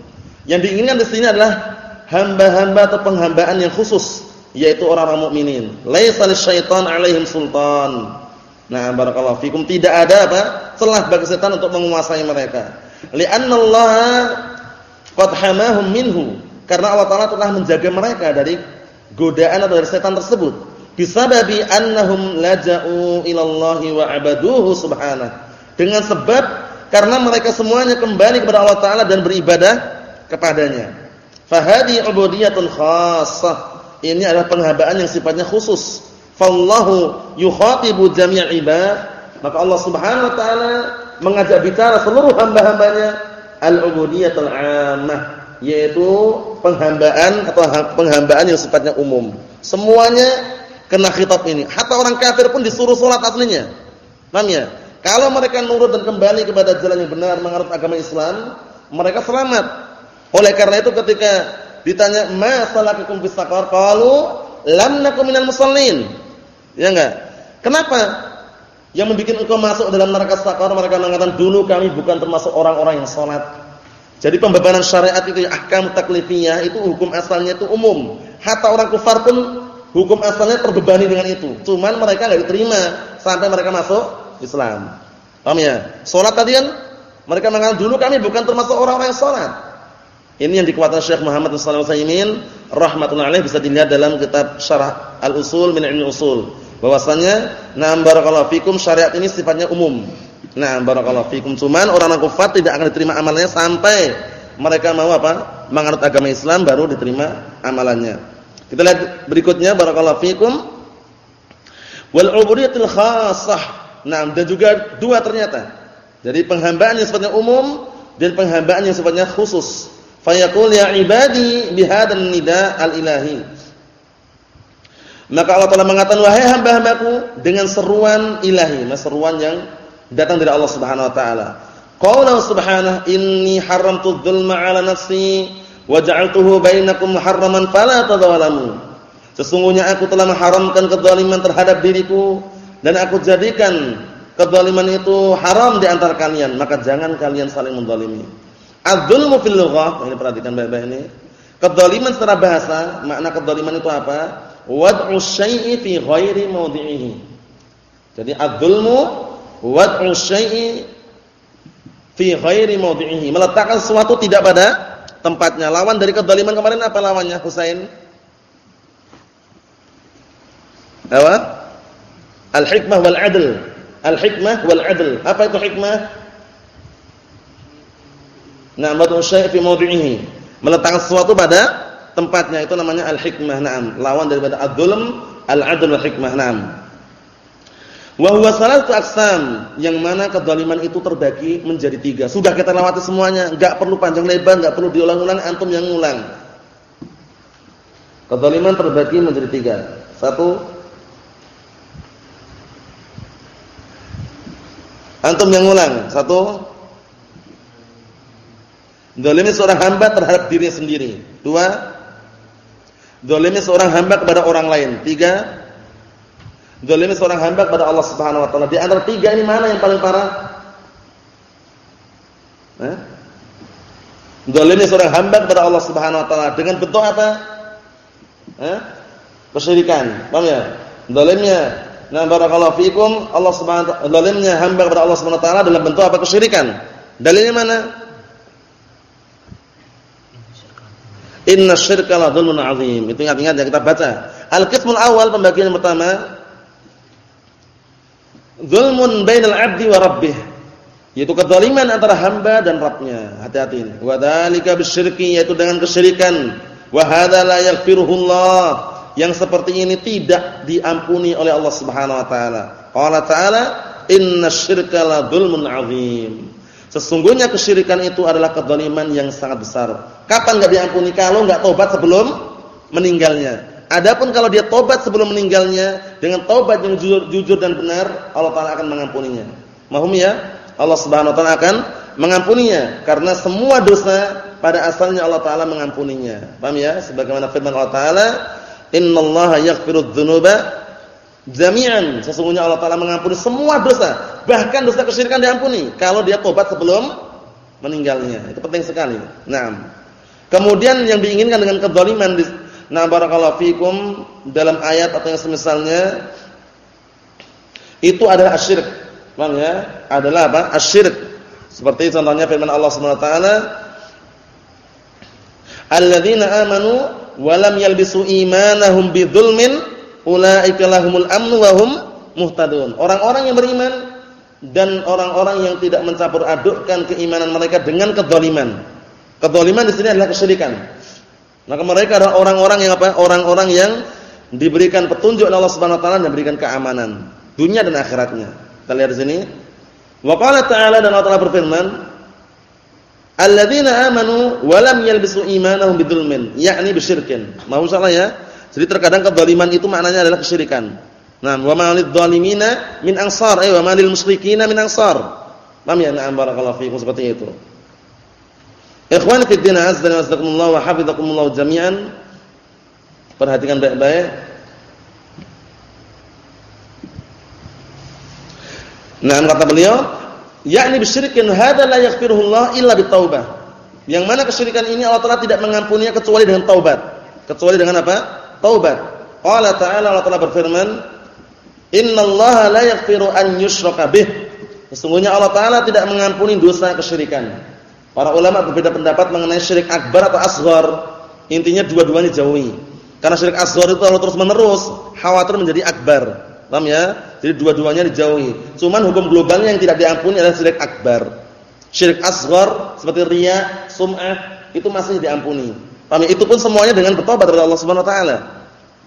Yang diinginkan di sini adalah hamba-hamba atau penghambaan yang khusus, yaitu orang-orang mukminin. Laisa lisyaitan alaihim sultan. Nah, barakallahu fikum tidak ada apa? celah bagi setan untuk menguasai mereka. Li'anna Allah qad hamahum minhu. Karena Allah Taala telah menjaga mereka dari godaan atau dari setan tersebut. Bisababi annahum laja'u ila Allah wa 'abaduhu subhanahu. Dengan sebab karena mereka semuanya kembali kepada Allah Taala dan beribadah kepadanya. Fahadi ubudiyatun khassah. Ini adalah penghambaan yang sifatnya khusus fallahu yukhatibu jami' ibad maka Allah Subhanahu wa taala mengajak bicara seluruh hamba-hambanya al-ubudiyatul 'ammah yaitu penghambaan atau penghambaan yang sifatnya umum. Semuanya kena khitab ini. Hatta orang kafir pun disuruh salat aslinya. Paham ya? Kalau mereka nurut dan kembali kepada jalan yang benar mengarut agama Islam, mereka selamat. Oleh karena itu ketika ditanya ma salakakum fis qalu lam nakum minal musallin Ya enggak? Kenapa? Yang membuat engkau masuk dalam neraka sakar mereka mengatakan dulu kami bukan termasuk orang-orang yang sholat. Jadi pembebanan syariat itu ahkam taklifiyah itu hukum asalnya itu umum. Hatta orang kufar pun hukum asalnya terbebani dengan itu. Cuman mereka enggak diterima sampai mereka masuk Islam. Paham ya? Salat tadi kan mereka mengatakan dulu kami bukan termasuk orang-orang yang sholat. Ini yang dikuatkan Syekh Muhammad bin Shalih Al-Utsaimin rahimatullah bisa dilihat dalam kitab Syarah Al-Usul min Ilmi Usul bahwasanya na'am barakallahu fikum syariat ini sifatnya umum. Nah, barakallahu fikum cuman orang kafir tidak akan diterima amalannya sampai mereka mau apa? menganut agama Islam baru diterima amalannya. Kita lihat berikutnya barakallahu fikum wal ubudiyatul khassah. Nah, dan juga dua ternyata. Jadi penghambaan yang sifatnya umum dan penghambaan yang sifatnya khusus. Fayaqul ya ibadi bihadan nida al-ilahi. Maka Allah Taala mengatakan wahai hamba-hambaku dengan seruan ilahi, nah seruan yang datang dari Allah Subhanahu wa taala. Qala subhanahu inni haramtu dzulma 'ala nafsi wa ja'altuhu bainakum muharraman fala tadzalamu. Sesungguhnya aku telah mengharamkan kezaliman terhadap diriku dan aku jadikan kezaliman itu haram di antara kalian, maka jangan kalian saling menzalimi. Adzulmu fil lughah, ini perhatikan baik-baik ini. Kezaliman secara bahasa, makna kezaliman itu apa? Wad'u syai'i fi ghairi mawdi'ihi. Jadi adzulmu wad'u syai'i fi ghairi mawdi'ihi. Meletakkan sesuatu tidak pada tempatnya. Lawan dari kedzaliman kemarin apa lawannya Husain? Apa? Al-hikmah wal 'adl. Al-hikmah wal 'adl. Apa itu hikmah? Na'matu syai' fi mawdi'ihi. Meletakkan sesuatu pada tempatnya itu namanya al-hikmah na'am. Lawan daripada ad-dzulm al-'adl wal hikmah na'am. Wa huwa salatu aqsam yang mana kedzaliman itu terbagi menjadi tiga. Sudah kita lewati semuanya enggak perlu panjang lebar enggak perlu diulang-ulang antum yang ngulang. Kedzaliman terbagi menjadi tiga. Satu antum yang ngulang. Satu Zalimi seorang hamba terhadap dirinya sendiri. Dua, Zalimnya seorang hamba kepada orang lain. Tiga. Zalimnya seorang hamba kepada Allah Subhanahu wa taala. Di antara tiga ini mana yang paling parah? Eh? Zalimnya seorang hamba kepada Allah Subhanahu wa taala dengan bentuk apa? Eh? Kesyirikan. Paham ya? Zalimnya Nah barakallahu fikum Allah Subhanahu zalimnya hamba kepada Allah Subhanahu wa taala dalam bentuk apa? Kesyirikan. Dalilnya mana? Inna syirka la dzulmun 'adzim. Itu ingat-ingat yang kita baca. Al-qismul awal pembagian yang pertama Zulmun bainal 'abdi wa rabbih. Yaitu kezaliman antara hamba dan Rabbnya. Hati-hati ini. Wa dzalika bisyirki yaitu dengan kesyirikan. Wa hadza la yaghfiruhullah. Yang seperti ini tidak diampuni oleh Allah Subhanahu wa taala. Qala ta'ala inna syirka la dzulmun 'adzim. Sesungguhnya kesyirikan itu adalah kezaliman yang sangat besar. Kapan enggak diampuni? Kalau enggak tobat sebelum meninggalnya. Adapun kalau dia tobat sebelum meninggalnya dengan tobat yang jujur, jujur dan benar, Allah taala akan mengampuninya. Mahum ya? Allah Subhanahu wa taala akan mengampuninya karena semua dosa pada asalnya Allah taala mengampuninya. Paham ya? Sebagaimana firman Allah taala, "Innallaha yaghfirudz dzunuba Jami'an, sesungguhnya Allah taala mengampuni semua dosa, bahkan dosa kesyirikan diampuni kalau dia tobat sebelum meninggalnya. Itu penting sekali. Nah, kemudian yang diinginkan dengan kezaliman nah barakallahu fikum dalam ayat atau yang semisalnya itu adalah asyirik. Paham ya? Adalah apa? Asyirik. Seperti contohnya firman Allah Subhanahu wa taala, "Alladzina amanu wa lam yalbisu imanahum bidzulmin" ulaika lahumul amnu wa hum muhtadun. Orang-orang yang beriman dan orang-orang yang tidak mencampur adukkan keimanan mereka dengan kedzaliman. Kedzaliman di sini adalah kesyirikan. Maka mereka adalah orang-orang yang apa? Orang-orang yang diberikan petunjuk oleh Allah Subhanahu wa taala dan diberikan keamanan dunia dan akhiratnya. Kita lihat di sini. Wa qala ta'ala dan Allah berfirman, "Alladzina amanu wa lam yalbisu imanahum bidzulmin," yakni bisyirkin. Mau salah ya? Jadi terkadang kezaliman itu maknanya adalah kesyirikan. Nah, wa ma lidzalimina min ansar, eh wa ma lil musyrikina min ansar. Paham ya? Na'am barakallahu fiikum seperti itu. Ikhwan fi din azza wa jalla wa hafizakumullah jami'an. Perhatikan baik-baik. Nah, kata beliau, yakni bisyirikin hadza la yaghfiruhullah illa bitaubah. Yang mana kesyirikan ini Allah Taala tidak mengampuninya kecuali dengan taubat. Kecuali dengan apa? Taubat. Qala ta'ala Allah Ta'ala berfirman, "Innallaha la yaghfiru an yushraka bih." Sesungguhnya Allah Ta'ala tidak mengampuni dosa kesyirikan. Para ulama berbeda pendapat mengenai syirik akbar atau asghar. Intinya dua-duanya jauhi. Karena syirik asghar itu kalau terus-menerus khawatir menjadi akbar. Paham ya? Jadi dua-duanya dijauhi. Cuman hukum globalnya yang tidak diampuni adalah syirik akbar. Syirik asghar seperti riya, sum'ah itu masih diampuni. Ya? Itu pun semuanya dengan bertobat kepada Allah Subhanahu wa taala.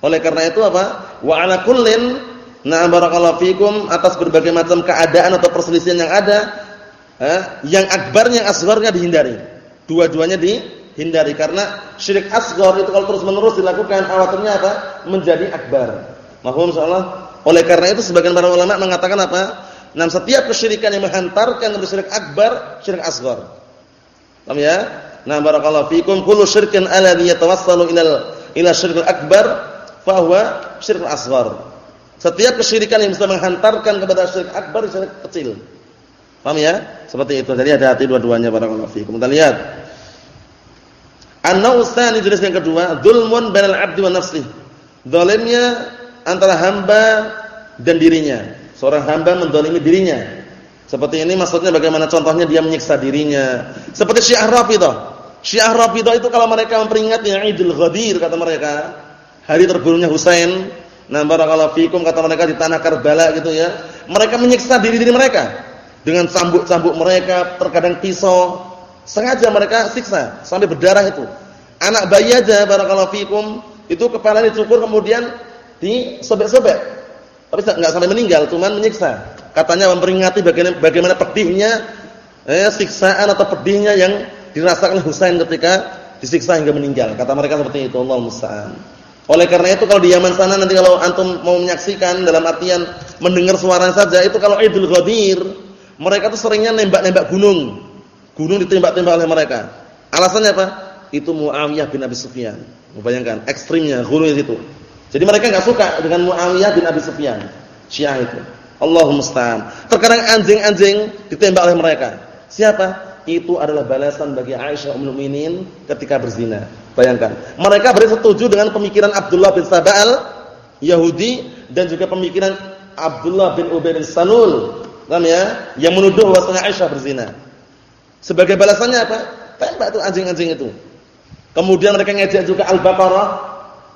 Oleh karena itu apa? Wa ala kullin na'am barakallahu fikum atas berbagai macam keadaan atau perselisihan yang ada, eh, yang akbarnya asgharnya dihindari. Dua-duanya dihindari karena syirik asghar itu kalau terus-menerus dilakukan awatirnya apa? Menjadi akbar. Mahum insyaallah. Oleh karena itu sebagian para ulama mengatakan apa? Nah, setiap kesyirikan yang menghantarkan ke syirik akbar, syirik asghar. Paham ya? Nah, barakallahu fikum kullu syirkin alladhi yatawassalu ila ila syirkil akbar fahuwa syirik asghar. Setiap kesyirikan yang bisa menghantarkan kepada syirik akbar syirik kecil. Paham ya? Seperti itu. Jadi hati-hati dua-duanya barakallahu fikum. Kita lihat. Tsani jenis yang kedua, dzulmun bainal 'abdi wa nafsi. Zalimnya antara hamba dan dirinya. Seorang hamba menzalimi dirinya. Seperti ini maksudnya bagaimana contohnya dia menyiksa dirinya. Seperti Syiah Rafidhah. Syiah Rafidhah itu kalau mereka memperingati Idul Ghadir kata mereka, hari terbunuhnya Husain. Nah, barakallahu fikum kata mereka di tanah Karbala gitu ya. Mereka menyiksa diri-diri mereka dengan cambuk-cambuk mereka, terkadang pisau. Sengaja mereka siksa sampai berdarah itu. Anak bayi aja barakallahu fikum itu kepala dicukur kemudian disobek-sobek. Tapi enggak sampai meninggal, cuman menyiksa. Katanya memperingati bagaimana, bagaimana pedihnya eh, siksaan atau pedihnya yang dirasakan Husain ketika disiksa hingga meninggal. Kata mereka seperti itu, Allah musta'an. Oleh karena itu kalau di Yaman sana nanti kalau antum mau menyaksikan dalam artian mendengar suara saja itu kalau Idul Ghadir mereka tuh seringnya nembak-nembak gunung. Gunung ditembak-tembak oleh mereka. Alasannya apa? Itu Muawiyah bin Abi Sufyan. Bayangkan ekstrimnya gunung itu. Jadi mereka enggak suka dengan Muawiyah bin Abi Sufyan. Syiah itu. Allahumma musta'an. Terkadang anjing-anjing ditembak oleh mereka. Siapa? Itu adalah balasan bagi Aisyah Ummul Mukminin ketika berzina. Bayangkan. Mereka bersetuju dengan pemikiran Abdullah bin Sabal Yahudi dan juga pemikiran Abdullah bin Ubay bin Salul, paham ya? Yang menuduh bahwasanya Aisyah berzina. Sebagai balasannya apa? Tembak itu anjing-anjing itu. Kemudian mereka ngejek juga Al-Baqarah.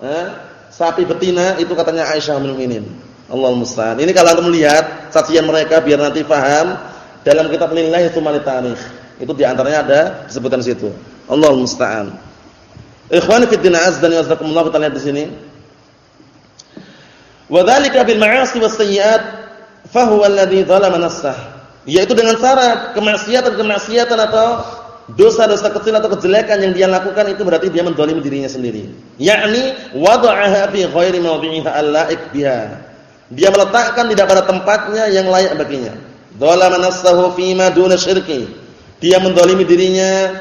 Eh, sapi betina itu katanya Aisyah bin Mukminin. Allah musta'an. Ini kalau antum melihat sajian mereka biar nanti paham dalam kitab Lillahi Tsumani Tarikh. Itu di antaranya ada disebutkan situ. Allah musta'an. Ikhwani fi din azdan wa jazakumullah kita lihat di sini. Wa dzalika bil ma'asi was sayyi'at fa huwa alladhi dzalama nafsah. Yaitu dengan cara kemaksiatan-kemaksiatan atau dosa-dosa kecil atau kejelekan yang dia lakukan itu berarti dia menzalimi dirinya sendiri. Yakni wada'aha fi ghairi mawdi'iha al-la'ik biha. Dia meletakkan tidak pada tempatnya yang layak baginya. Dzalama nafsahu fi ma duna syirki. Dia menzalimi dirinya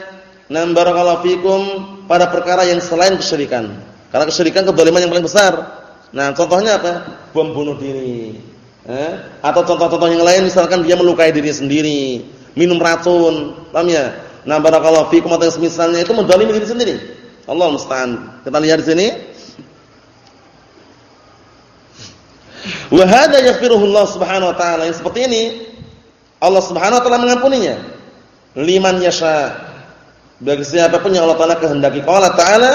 nam barakallahu fikum pada perkara yang selain kesyirikan. Karena kesyirikan kezaliman yang paling besar. Nah, contohnya apa? Bom bunuh diri. Eh? Atau contoh-contoh yang lain misalkan dia melukai diri sendiri, minum racun, paham ya? Nah, barakallahu fikum atau semisalnya itu menzalimi diri sendiri. Allah musta'an. Kita lihat di sini. Wa hadza yaghfiruhu Allah Subhanahu wa taala. Yang seperti ini Allah Subhanahu wa taala mengampuninya. Liman yasha. Bagi siapa pun yang Allah taala kehendaki. Qala ta'ala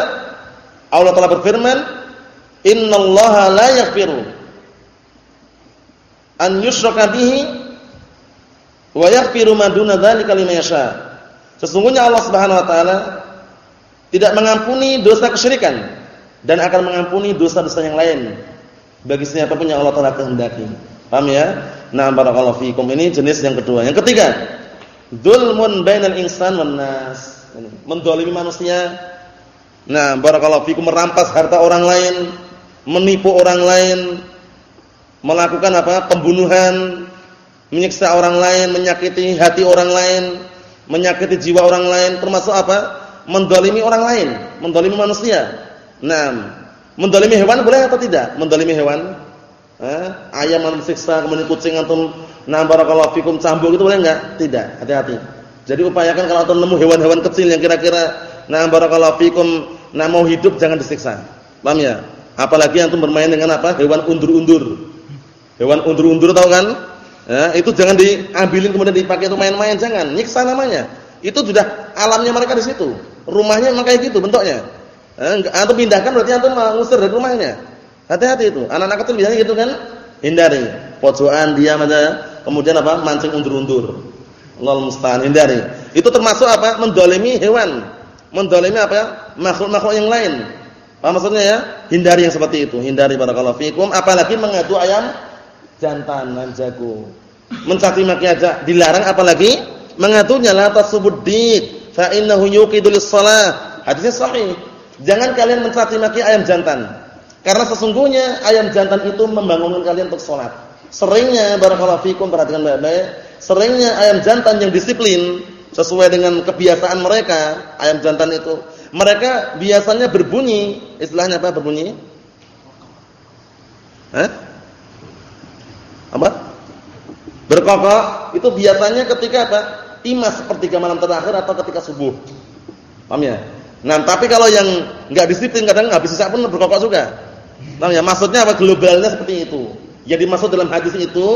Allah taala berfirman, "Innallaha la yaghfiru an yushraka bihi wa yaghfiru ma duna dzalika liman yasha." Sesungguhnya Allah Subhanahu wa taala tidak mengampuni dosa kesyirikan dan akan mengampuni dosa-dosa yang lain bagi siapa pun yang Allah taala kehendaki. Paham ya? Nah, barakallahu fikum. Ini jenis yang kedua. Yang ketiga, dzulmun bainal insan wan nas. Mendolimi manusia. Nah, barakallahu fikum merampas harta orang lain, menipu orang lain, melakukan apa? pembunuhan, menyiksa orang lain, menyakiti hati orang lain menyakiti jiwa orang lain termasuk apa? Mendolimi orang lain, mendolimi manusia. Nah, mendolimi hewan boleh atau tidak? Mendolimi hewan? Eh, ayam siksa, kemudian kucing atau nah barakallahu fikum cambuk itu boleh enggak? Tidak, hati-hati. Jadi upayakan kalau antum nemu hewan-hewan kecil yang kira-kira nah barakallahu fikum nah mau hidup jangan disiksa. Paham ya? Apalagi antum bermain dengan apa? Hewan undur-undur. Hewan undur-undur tahu kan? Ya, itu jangan diambilin kemudian dipakai untuk main-main, jangan. Nyiksa namanya. Itu sudah alamnya mereka di situ. Rumahnya memang kayak gitu bentuknya. Eh, atau pindahkan berarti antum mengusir dari rumahnya. Hati-hati itu. Anak-anak kecil biasanya gitu kan. Hindari. Pojokan dia aja. Kemudian apa? Mancing undur-undur. Allah musta'an. Hindari. Itu termasuk apa? Mendolimi hewan. Mendolimi apa? Makhluk-makhluk yang lain. Apa maksudnya ya? Hindari yang seperti itu. Hindari barakallahu fikum. Apalagi mengadu ayam jantan dan jago. Mencaci maki aja dilarang apalagi mengaturnya la tasubuddik fa innahu yuqidu lis-shalah. Hadisnya sahih. Jangan kalian mencaci maki ayam jantan. Karena sesungguhnya ayam jantan itu membangunkan kalian untuk salat. Seringnya barakallahu fikum perhatikan baik-baik, seringnya ayam jantan yang disiplin sesuai dengan kebiasaan mereka, ayam jantan itu mereka biasanya berbunyi, istilahnya apa berbunyi? Hah? apa? Berkokok itu biasanya ketika apa? Timas sepertiga malam terakhir atau ketika subuh. Paham ya? Nah, tapi kalau yang enggak disiplin kadang habis sisa pun berkokok juga. Paham ya? Maksudnya apa? Globalnya seperti itu. Jadi maksud dalam hadis itu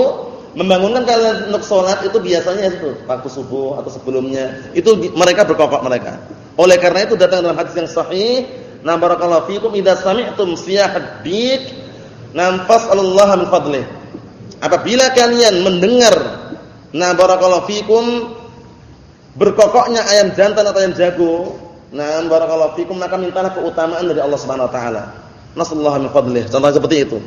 membangunkan kalian untuk sholat itu biasanya itu waktu subuh atau sebelumnya itu mereka berkokok mereka. Oleh karena itu datang dalam hadis yang sahih, "Na barakallahu fikum idza sami'tum siyahad dik, fas'alullaha min fadlih." Apabila kalian mendengar nah barakallahu fikum berkokoknya ayam jantan atau ayam jago, nah barakallahu fikum maka mintalah keutamaan dari Allah Subhanahu wa taala. Nasallahu min fadlih. Contoh seperti itu.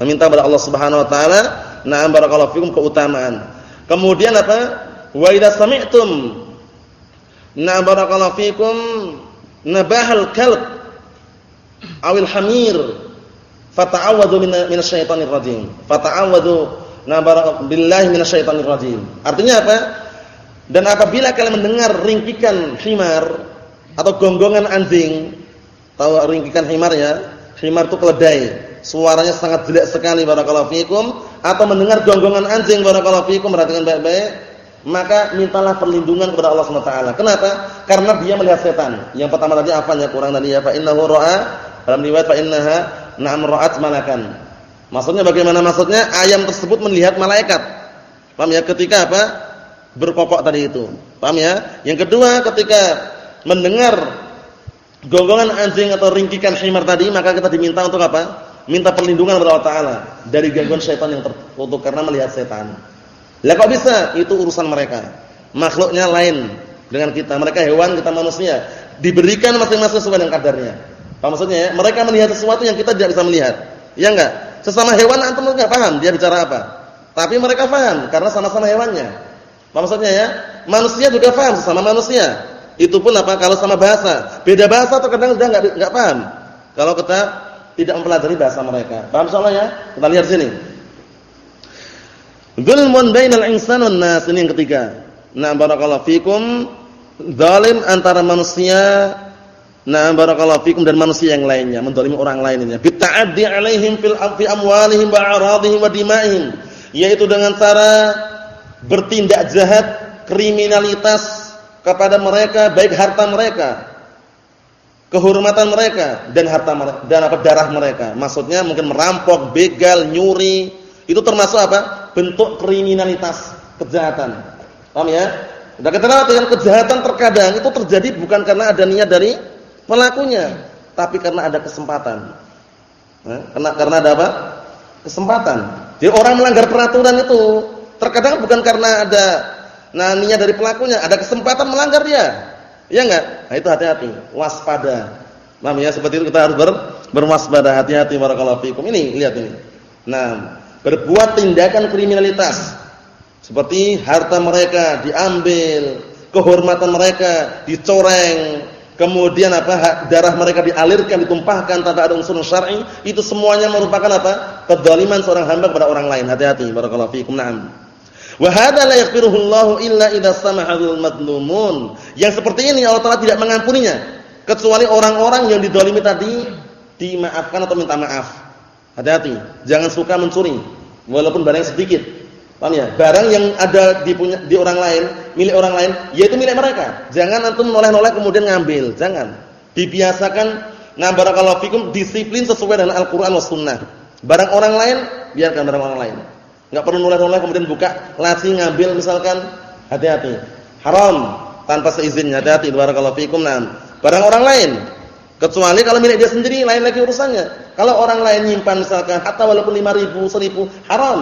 Meminta kepada Allah Subhanahu wa taala, nah barakallahu fikum keutamaan. Kemudian apa? Wa idza sami'tum nah barakallahu fikum nabahal kalb awil hamir fata'awwadhu minasyaitonir rajim. Fata'awwadhu Na billahi minasyaitonir rajim. Artinya apa? Dan apabila kalian mendengar ringkikan himar atau gonggongan anjing, tahu ringkikan himar ya? Himar itu keledai. Suaranya sangat jelek sekali barakallahu fikum atau mendengar gonggongan anjing barakallahu fikum perhatikan baik-baik, maka mintalah perlindungan kepada Allah Subhanahu taala. Kenapa? Karena dia melihat setan. Yang pertama tadi apanya kurang tadi ya? Fa innahu ra'a dalam riwayat fa innaha na'am ra'at malakan Maksudnya bagaimana maksudnya? Ayam tersebut melihat malaikat. Paham ya? Ketika apa? Berkokok tadi itu. Paham ya? Yang kedua ketika mendengar gonggongan anjing atau ringkikan himar tadi, maka kita diminta untuk apa? Minta perlindungan kepada Allah Taala dari gangguan syaitan yang terkutuk karena melihat setan. Lah kok bisa? Itu urusan mereka. Makhluknya lain dengan kita. Mereka hewan, kita manusia. Diberikan masing-masing sesuai dengan kadarnya. Apa maksudnya ya? Mereka melihat sesuatu yang kita tidak bisa melihat. Ya enggak? Sesama hewan antum enggak paham dia bicara apa. Tapi mereka paham karena sama-sama hewannya. Apa maksudnya ya? Manusia juga paham sesama manusia. Itu pun apa kalau sama bahasa. Beda bahasa terkadang sudah enggak enggak paham. Kalau kita tidak mempelajari bahasa mereka. Paham soalnya ya? Kita lihat sini. Zulmun bainal insani wan nas ini yang ketiga. Nah, barakallahu fikum zalim antara manusia Nah, barakallahu fikum dan manusia yang lainnya, menzalimi orang lainnya. Bita'addi 'alaihim fil fi amwalihim wa a'radihim wa dima'ihim, yaitu dengan cara bertindak jahat, kriminalitas kepada mereka baik harta mereka, kehormatan mereka dan harta dan apa darah mereka. Maksudnya mungkin merampok, begal, nyuri, itu termasuk apa? bentuk kriminalitas, kejahatan. Paham ya? Sudah kita dengan kejahatan terkadang itu terjadi bukan karena ada niat dari pelakunya, tapi karena ada kesempatan. Nah, karena karena ada apa? Kesempatan. Jadi orang melanggar peraturan itu terkadang bukan karena ada nah niat dari pelakunya, ada kesempatan melanggar dia. Ya enggak? Nah, itu hati-hati, waspada. Namanya seperti itu kita harus ber, berwaspada, hati-hati barakallahu fikum. Ini lihat ini. Nah, berbuat tindakan kriminalitas seperti harta mereka diambil, kehormatan mereka dicoreng, kemudian apa darah mereka dialirkan, ditumpahkan tanpa ada unsur syar'i, itu semuanya merupakan apa? Kedzaliman seorang hamba kepada orang lain. Hati-hati barakallahu fiikum. Naam. Wa hadza la yaghfiruhu illa lil madlumun. Yang seperti ini Allah Taala tidak mengampuninya kecuali orang-orang yang didolimi tadi dimaafkan atau minta maaf. Hati-hati, jangan suka mencuri walaupun barang sedikit. Paham ya? Barang yang ada di punya di orang lain, milik orang lain, yaitu milik mereka. Jangan antum noleh-noleh kemudian ngambil, jangan. Dibiasakan nah barakallahu fikum disiplin sesuai dengan Al-Qur'an was sunnah. Barang orang lain, biarkan barang orang lain. Enggak perlu noleh-noleh kemudian buka laci ngambil misalkan, hati-hati. Haram tanpa seizinnya, hati-hati barakallahu fikum. Nah, barang orang lain kecuali kalau milik dia sendiri lain lagi urusannya. Kalau orang lain nyimpan misalkan hatta walaupun 5000, 1000, haram.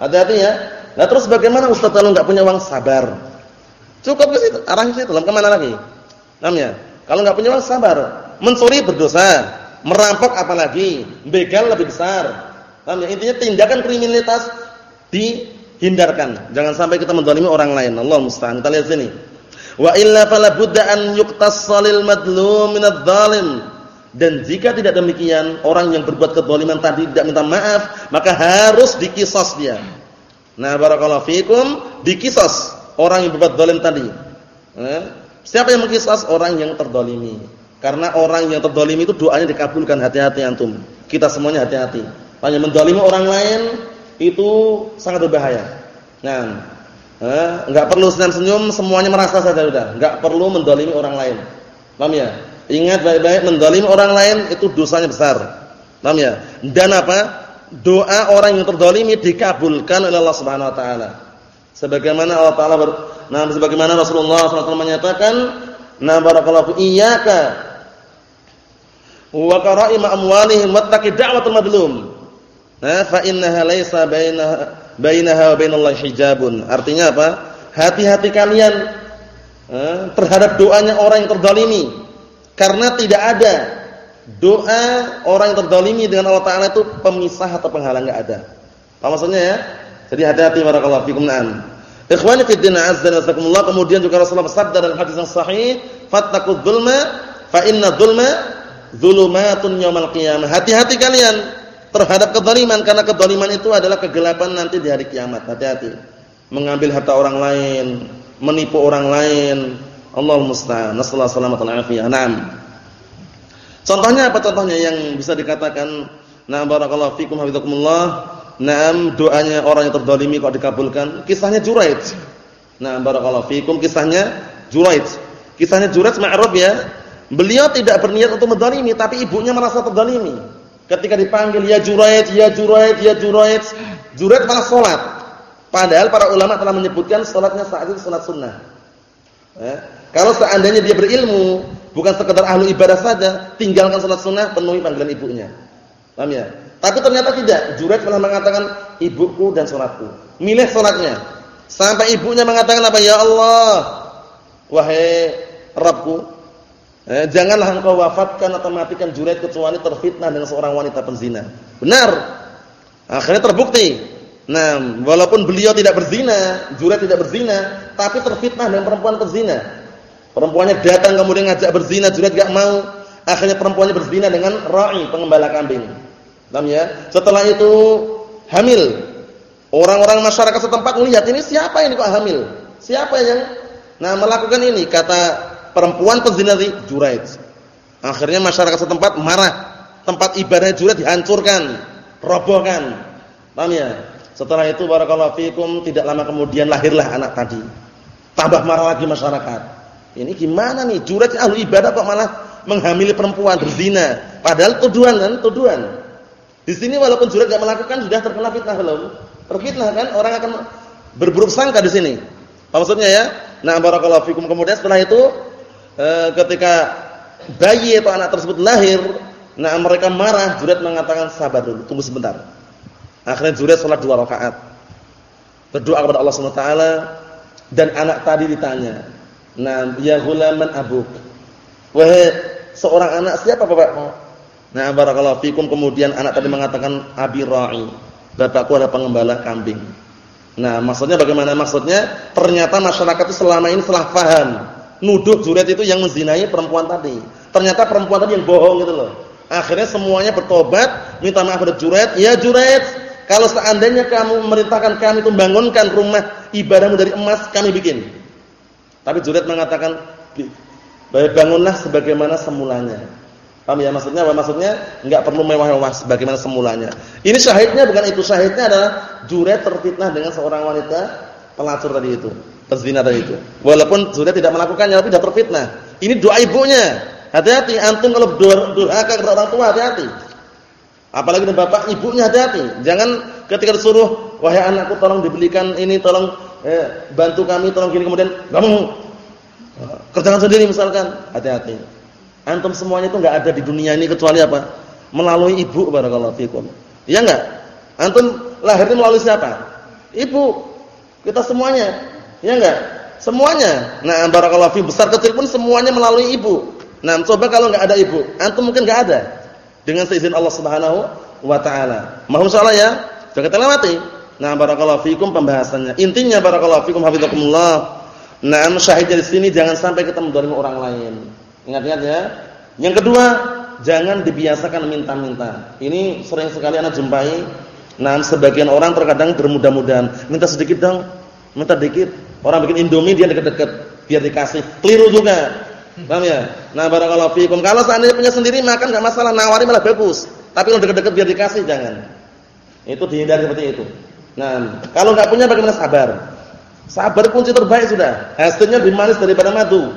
Hati-hati ya. Nah terus bagaimana Ustaz kalau enggak punya uang sabar? Cukup ke situ, arah ke situ, ke mana lagi? Namanya. Kalau enggak punya uang sabar. Mencuri berdosa, merampok apalagi, begal lebih besar. Namanya intinya tindakan kriminalitas dihindarkan. Jangan sampai kita menzalimi orang lain. Allah musta'an. Kita lihat sini. Wa illa fala budda an yuqtassalil madlum minadh-dhalim. Dan jika tidak demikian, orang yang berbuat kezaliman tadi tidak minta maaf, maka harus dikisas dia. Nah, barakallahu fikum, dikisas orang yang berbuat zalim tadi. Eh? Siapa yang mengkisas? Orang yang terdolimi. Karena orang yang terdolimi itu doanya dikabulkan. Hati-hati antum. Kita semuanya hati-hati. Hanya mendolimi orang lain itu sangat berbahaya. Nah, eh, perlu senyum-senyum, semuanya merasa saja sudah. Enggak perlu mendolimi orang lain. Paham ya? Ingat baik-baik mendolimi orang lain itu dosanya besar. Paham ya? Dan apa? doa orang yang terdolimi dikabulkan oleh Allah Subhanahu wa taala. Sebagaimana Allah taala ber, nah sebagaimana Rasulullah SAW menyatakan, "Na barakallahu iyyaka wa qara'im amwalihim wattaqi da'watul madlum." Fa innaha laisa bainaha bainaha wa bainallahi hijabun. Artinya apa? Hati-hati kalian eh, terhadap doanya orang yang terdolimi. Karena tidak ada doa orang yang terdolimi dengan Allah Taala itu pemisah atau penghalang enggak ada. Apa maksudnya ya? Jadi hati-hati barakallahu fikum na'am. Ikhwani fi din azza wa kemudian juga Rasulullah bersabda dalam hadis yang sahih, "Fattaqudz dzulma fa inna dzulma dzulumatun yaumil qiyamah." Hati-hati kalian terhadap kezaliman karena kezaliman itu adalah kegelapan nanti di hari kiamat. Hati-hati. Mengambil harta orang lain, menipu orang lain. Allahumma musta'an. Nasallahu alaihi wasallam. Naam. Contohnya apa contohnya yang bisa dikatakan na barakallahu fikum hafizakumullah. Naam doanya orang yang terdolimi kok dikabulkan. Kisahnya Juraid. Nah barakallahu fikum kisahnya Juraid. Kisahnya Juraid ma'ruf ya. Beliau tidak berniat untuk mendolimi tapi ibunya merasa terdolimi. Ketika dipanggil ya Juraid, ya Juraid, ya Juraid, Juraid malah salat. Padahal para ulama telah menyebutkan salatnya saat itu salat sunnah. Eh? Kalau seandainya dia berilmu, bukan sekedar ahlu ibadah saja, tinggalkan salat sunnah, penuhi panggilan ibunya. Paham ya? Tapi ternyata tidak. Juraid pernah mengatakan ibuku dan salatku. Milih salatnya. Sampai ibunya mengatakan apa? Ya Allah, wahai Rabbku, eh, janganlah engkau wafatkan atau matikan Juraid kecuali terfitnah dengan seorang wanita penzina. Benar. Akhirnya terbukti. Nah, walaupun beliau tidak berzina, Juraid tidak berzina, tapi terfitnah dengan perempuan penzina. Perempuannya datang kemudian ngajak berzina, Juraid enggak mau. Akhirnya perempuannya berzina dengan ra'i, pengembala kambing. Paham ya? Setelah itu hamil. Orang-orang masyarakat setempat melihat ini siapa ini kok hamil? Siapa yang nah melakukan ini? Kata perempuan penzina tadi Juraid. Akhirnya masyarakat setempat marah. Tempat ibadah Juraid dihancurkan, robohkan. Paham ya? Setelah itu barakallahu fikum tidak lama kemudian lahirlah anak tadi. Tambah marah lagi masyarakat. Ini gimana nih? Juraid ahli ibadah kok malah menghamili perempuan berzina. Padahal tuduhan kan, tuduhan. Di sini walaupun Juraid tidak melakukan sudah terkena fitnah belum? Terfitnah kan? Orang akan berburuk sangka di sini. Apa maksudnya ya? Nah, barakallahu fikum. Kemudian setelah itu e, ketika bayi atau anak tersebut lahir, nah mereka marah, Juraid mengatakan sabar dulu, tunggu sebentar. Akhirnya Juraid salat dua rakaat. Berdoa kepada Allah Subhanahu wa taala dan anak tadi ditanya, "Nah, ya ghulaman abuk?" Wahai seorang anak siapa bapakmu? Nah, barakallahu fikum kemudian anak tadi mengatakan abi ra'i. Bapakku adalah pengembala kambing. Nah, maksudnya bagaimana? Maksudnya ternyata masyarakat itu selama ini salah paham. Nuduh Juret itu yang menzinai perempuan tadi. Ternyata perempuan tadi yang bohong gitu loh. Akhirnya semuanya bertobat, minta maaf pada Juret. Ya Juret, kalau seandainya kamu memerintahkan kami untuk membangunkan rumah ibadahmu dari emas, kami bikin. Tapi Juret mengatakan, bangunlah sebagaimana semulanya. Paham ya maksudnya apa? Maksudnya enggak perlu mewah-mewah sebagaimana semulanya. Ini syahidnya bukan itu, syahidnya adalah Juret terfitnah dengan seorang wanita pelacur tadi itu, pezina tadi itu. Walaupun Juret tidak melakukannya tapi sudah terfitnah. Ini doa ibunya. Hati-hati antum kalau durhaka kepada orang tua hati-hati. Apalagi dengan bapak ibunya hati-hati. Jangan ketika disuruh, "Wahai anakku tolong dibelikan ini, tolong eh, bantu kami, tolong gini kemudian kamu eh, kerjakan sendiri misalkan." Hati-hati. Antum semuanya itu enggak ada di dunia ini kecuali apa? Melalui ibu barakallahu fikum. Iya enggak? Antum lahirnya melalui siapa? Ibu. Kita semuanya. Iya enggak? Semuanya. Nah, barakallahu fi besar kecil pun semuanya melalui ibu. Nah, coba kalau enggak ada ibu, antum mungkin enggak ada. Dengan seizin Allah Subhanahu wa taala. Mohon insyaallah ya. Sudah kita lewati. Nah, barakallahu fikum pembahasannya. Intinya barakallahu fikum hafizakumullah. Nah, syahid di sini jangan sampai kita mendolim orang lain. Ingat-ingat ya. Yang kedua, jangan dibiasakan minta-minta. Ini sering sekali anak jumpai. Nah, sebagian orang terkadang bermudah-mudahan, minta sedikit dong, minta dikit. Orang bikin Indomie dia deket-deket biar dikasih. Keliru juga. Paham ya? Nah, barakallahu fiikum. Kalau seandainya punya sendiri makan enggak masalah, nawari malah bagus. Tapi kalau deket-deket biar dikasih jangan. Itu dihindari seperti itu. Nah, kalau enggak punya bagaimana sabar? Sabar kunci terbaik sudah. Hasilnya lebih manis daripada madu.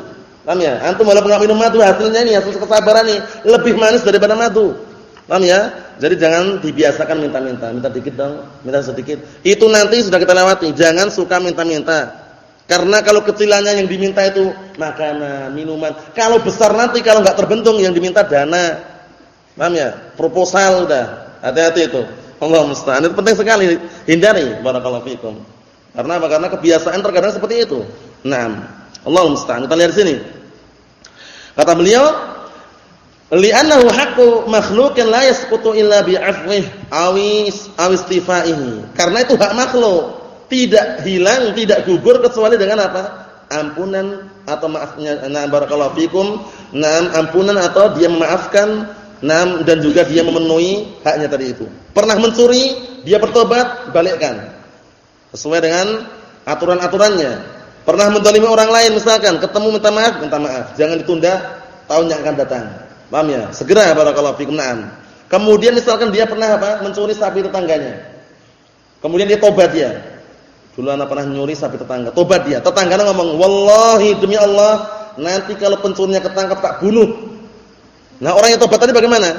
Paham ya? Antum walaupun enggak minum madu hasilnya ini hasil kesabaran nih lebih manis daripada madu. Paham ya? Jadi jangan dibiasakan minta-minta, minta dikit dong, minta sedikit. Itu nanti sudah kita lewati. Jangan suka minta-minta. Karena kalau kecilannya yang diminta itu makanan, minuman. Kalau besar nanti kalau enggak terbentung yang diminta dana. Paham ya? Proposal udah. Hati-hati itu. Allah musta'an. Itu penting sekali hindari barakallahu fikum. Karena apa? Karena kebiasaan terkadang seperti itu. Naam. Allah musta'an. Kita lihat sini. Kata beliau, "Li'annahu haqqu makhluqin la yasqutu illa bi'afwih awis awistifaihi." Karena itu hak makhluk, tidak hilang, tidak gugur kecuali dengan apa? Ampunan atau maafnya. Nah, barakallahu fikum. Nah, ampunan atau dia memaafkan, nah dan juga dia memenuhi haknya tadi itu. Pernah mencuri, dia bertobat, balikkan. Sesuai dengan aturan-aturannya. Pernah mendolimi orang lain misalkan, ketemu minta maaf, minta maaf. Jangan ditunda tahun yang akan datang. Paham ya? Segera barakallahu fikum na'am. Kemudian misalkan dia pernah apa? mencuri sapi tetangganya. Kemudian dia tobat dia. Dulu anak pernah nyuri sapi tetangga. Tobat dia. Tetangganya ngomong, "Wallahi demi Allah, nanti kalau pencurinya ketangkap tak bunuh." Nah, orang yang tobat tadi bagaimana?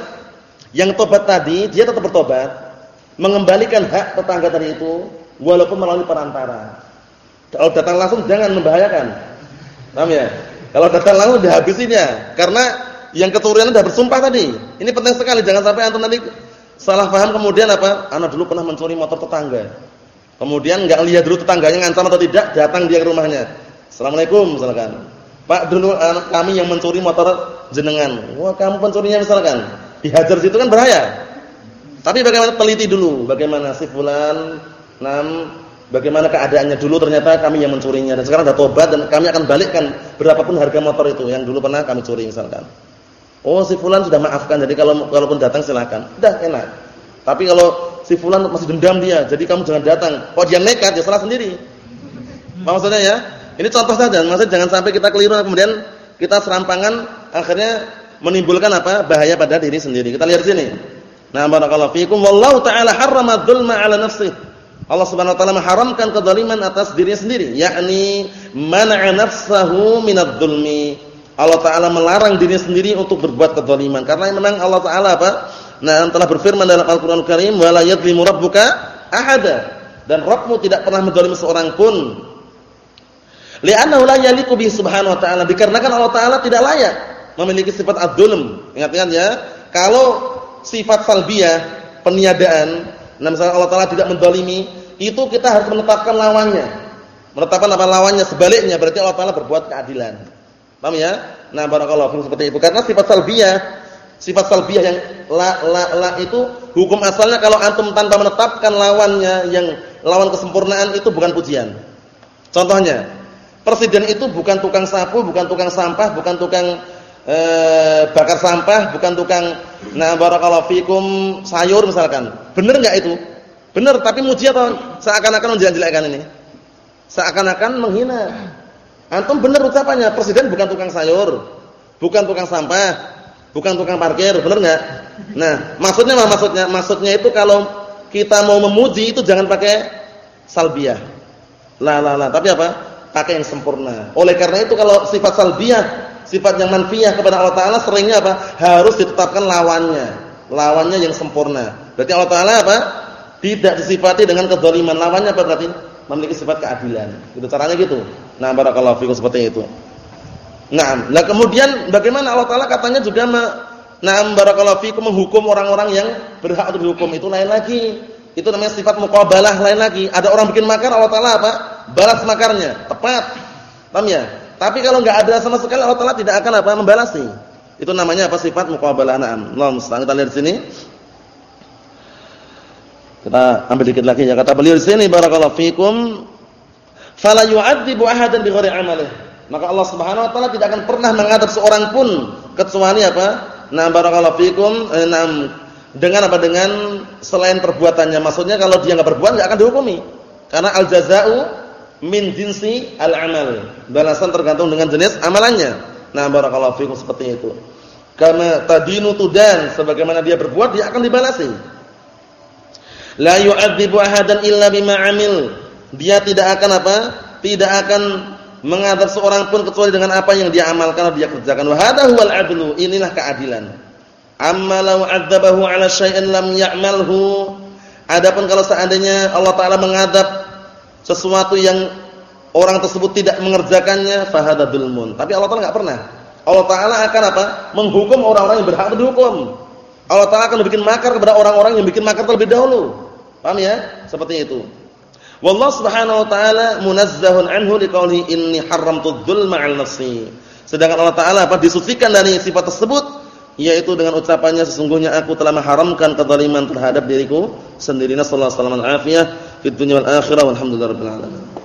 Yang tobat tadi dia tetap bertobat, mengembalikan hak tetangga tadi itu walaupun melalui perantara. Kalau datang langsung jangan membahayakan. Paham ya? Kalau datang langsung dihabisinya. Karena yang keturunan sudah bersumpah tadi. Ini penting sekali jangan sampai antum nanti salah paham kemudian apa? Anak dulu pernah mencuri motor tetangga. Kemudian enggak lihat dulu tetangganya ngancam atau tidak, datang dia ke rumahnya. Assalamualaikum misalkan. Pak dulu anak kami yang mencuri motor jenengan. Wah, kamu pencurinya misalkan. Dihajar situ kan bahaya. Tapi bagaimana teliti dulu bagaimana si fulan nam bagaimana keadaannya dulu ternyata kami yang mencurinya dan sekarang sudah tobat dan kami akan balikkan berapapun harga motor itu yang dulu pernah kami curi misalkan. Oh si fulan sudah maafkan jadi kalau kalaupun datang silakan. Udah enak. Tapi kalau si fulan masih dendam dia, jadi kamu jangan datang. Kalau dia nekat ya salah sendiri. Maksudnya ya, ini contoh saja, maksudnya jangan sampai kita keliru kemudian kita serampangan akhirnya menimbulkan apa? bahaya pada diri sendiri. Kita lihat sini. Nah, barakallahu fiikum wallahu taala harrama dzulma 'ala nafsihi. Allah Subhanahu wa taala mengharamkan kezaliman atas dirinya sendiri, yakni man'a nafsahu minadz-dzulmi Allah taala melarang dirinya sendiri untuk berbuat kezaliman karena memang Allah taala apa? Nah, telah berfirman dalam Al-Qur'an Al Karim, "Wa la yadhlimu rabbuka ahada." Dan Rabbmu tidak pernah menzalimi seorang pun. Li'annahu la yaliqu subhanahu wa ta'ala. Dikarenakan Allah taala tidak layak memiliki sifat adzulm. Ingat-ingat ya, kalau sifat salbiyah, peniadaan, nah misalnya Allah taala tidak menzalimi, itu kita harus menetapkan lawannya. Menetapkan apa lawannya sebaliknya berarti Allah taala berbuat keadilan. Paham ya? Nah, barakallahu fiikum seperti itu. Karena sifat salbiyah, sifat salbiyah yang la la la itu hukum asalnya kalau antum tanpa menetapkan lawannya yang lawan kesempurnaan itu bukan pujian. Contohnya, presiden itu bukan tukang sapu, bukan tukang sampah, bukan tukang eh, bakar sampah, bukan tukang nah barakallahu fiikum sayur misalkan. Benar enggak itu? Benar, tapi muji atau seakan-akan menjelek-jelekkan ini? Seakan-akan menghina. Antum benar ucapannya, presiden bukan tukang sayur, bukan tukang sampah, bukan tukang parkir, benar enggak? Nah, maksudnya apa maksudnya? Maksudnya itu kalau kita mau memuji itu jangan pakai salbiah. Lah lah lah, tapi apa? Pakai yang sempurna. Oleh karena itu kalau sifat salbiah, sifat yang manfiyah kepada Allah taala seringnya apa? Harus ditetapkan lawannya. Lawannya yang sempurna. Berarti Allah taala apa? Tidak disifati dengan kezaliman. Lawannya apa berarti? Memiliki sifat keadilan. Itu caranya gitu. Nah, barakallahu fikum seperti itu. Nah, nah kemudian bagaimana Allah taala katanya juga nah barakallahu fikum menghukum orang-orang yang berhak untuk dihukum itu lain lagi. Itu namanya sifat muqabalah lain lagi. Ada orang bikin makar Allah taala apa? Balas makarnya, tepat. Paham ya? Tapi kalau enggak ada sama sekali Allah taala tidak akan apa? membalasi. Itu namanya apa? Sifat muqabalah. Naam. Allah musta'an. Kita lihat di sini. Kita ambil dikit lagi ya kata beliau di sini barakallahu fikum fala yu'adzibu ahadan bighairi amalih. Maka Allah Subhanahu wa taala tidak akan pernah mengadab seorang pun kecuali apa? Nah barakallahu fikum eh, nah, dengan apa? Dengan selain perbuatannya. Maksudnya kalau dia enggak berbuat enggak akan dihukumi. Karena al jazaa'u min jinsi al amal. Balasan tergantung dengan jenis amalannya. Nah barakallahu fikum seperti itu. Karena tadinu tudan sebagaimana dia berbuat dia akan dibalasi. La yu'adzibu ahadan illa bima amil dia tidak akan apa? Tidak akan mengadab seorang pun kecuali dengan apa yang dia amalkan atau dia kerjakan. Wa hadha huwal adlu. Inilah keadilan. Amma law 'adzabahu 'ala syai'in lam ya'malhu. Adapun kalau seandainya Allah taala mengadab sesuatu yang orang tersebut tidak mengerjakannya, fa dzulmun. Tapi Allah taala enggak pernah. Allah taala akan apa? Menghukum orang-orang yang berhak dihukum. Allah taala akan bikin makar kepada orang-orang yang bikin makar terlebih dahulu. Paham ya? Seperti itu. Wallahu subhanahu wa ta'ala munazzahun anhu liqauli inni haramtu dzulma 'ala nafsi. Sedangkan Allah taala apa disucikan dari sifat tersebut yaitu dengan ucapannya sesungguhnya aku telah mengharamkan kezaliman terhadap diriku sendiri. Nasallahu alaihi wasallam al-afiyah fid dunya wal akhirah walhamdulillahirabbil alamin.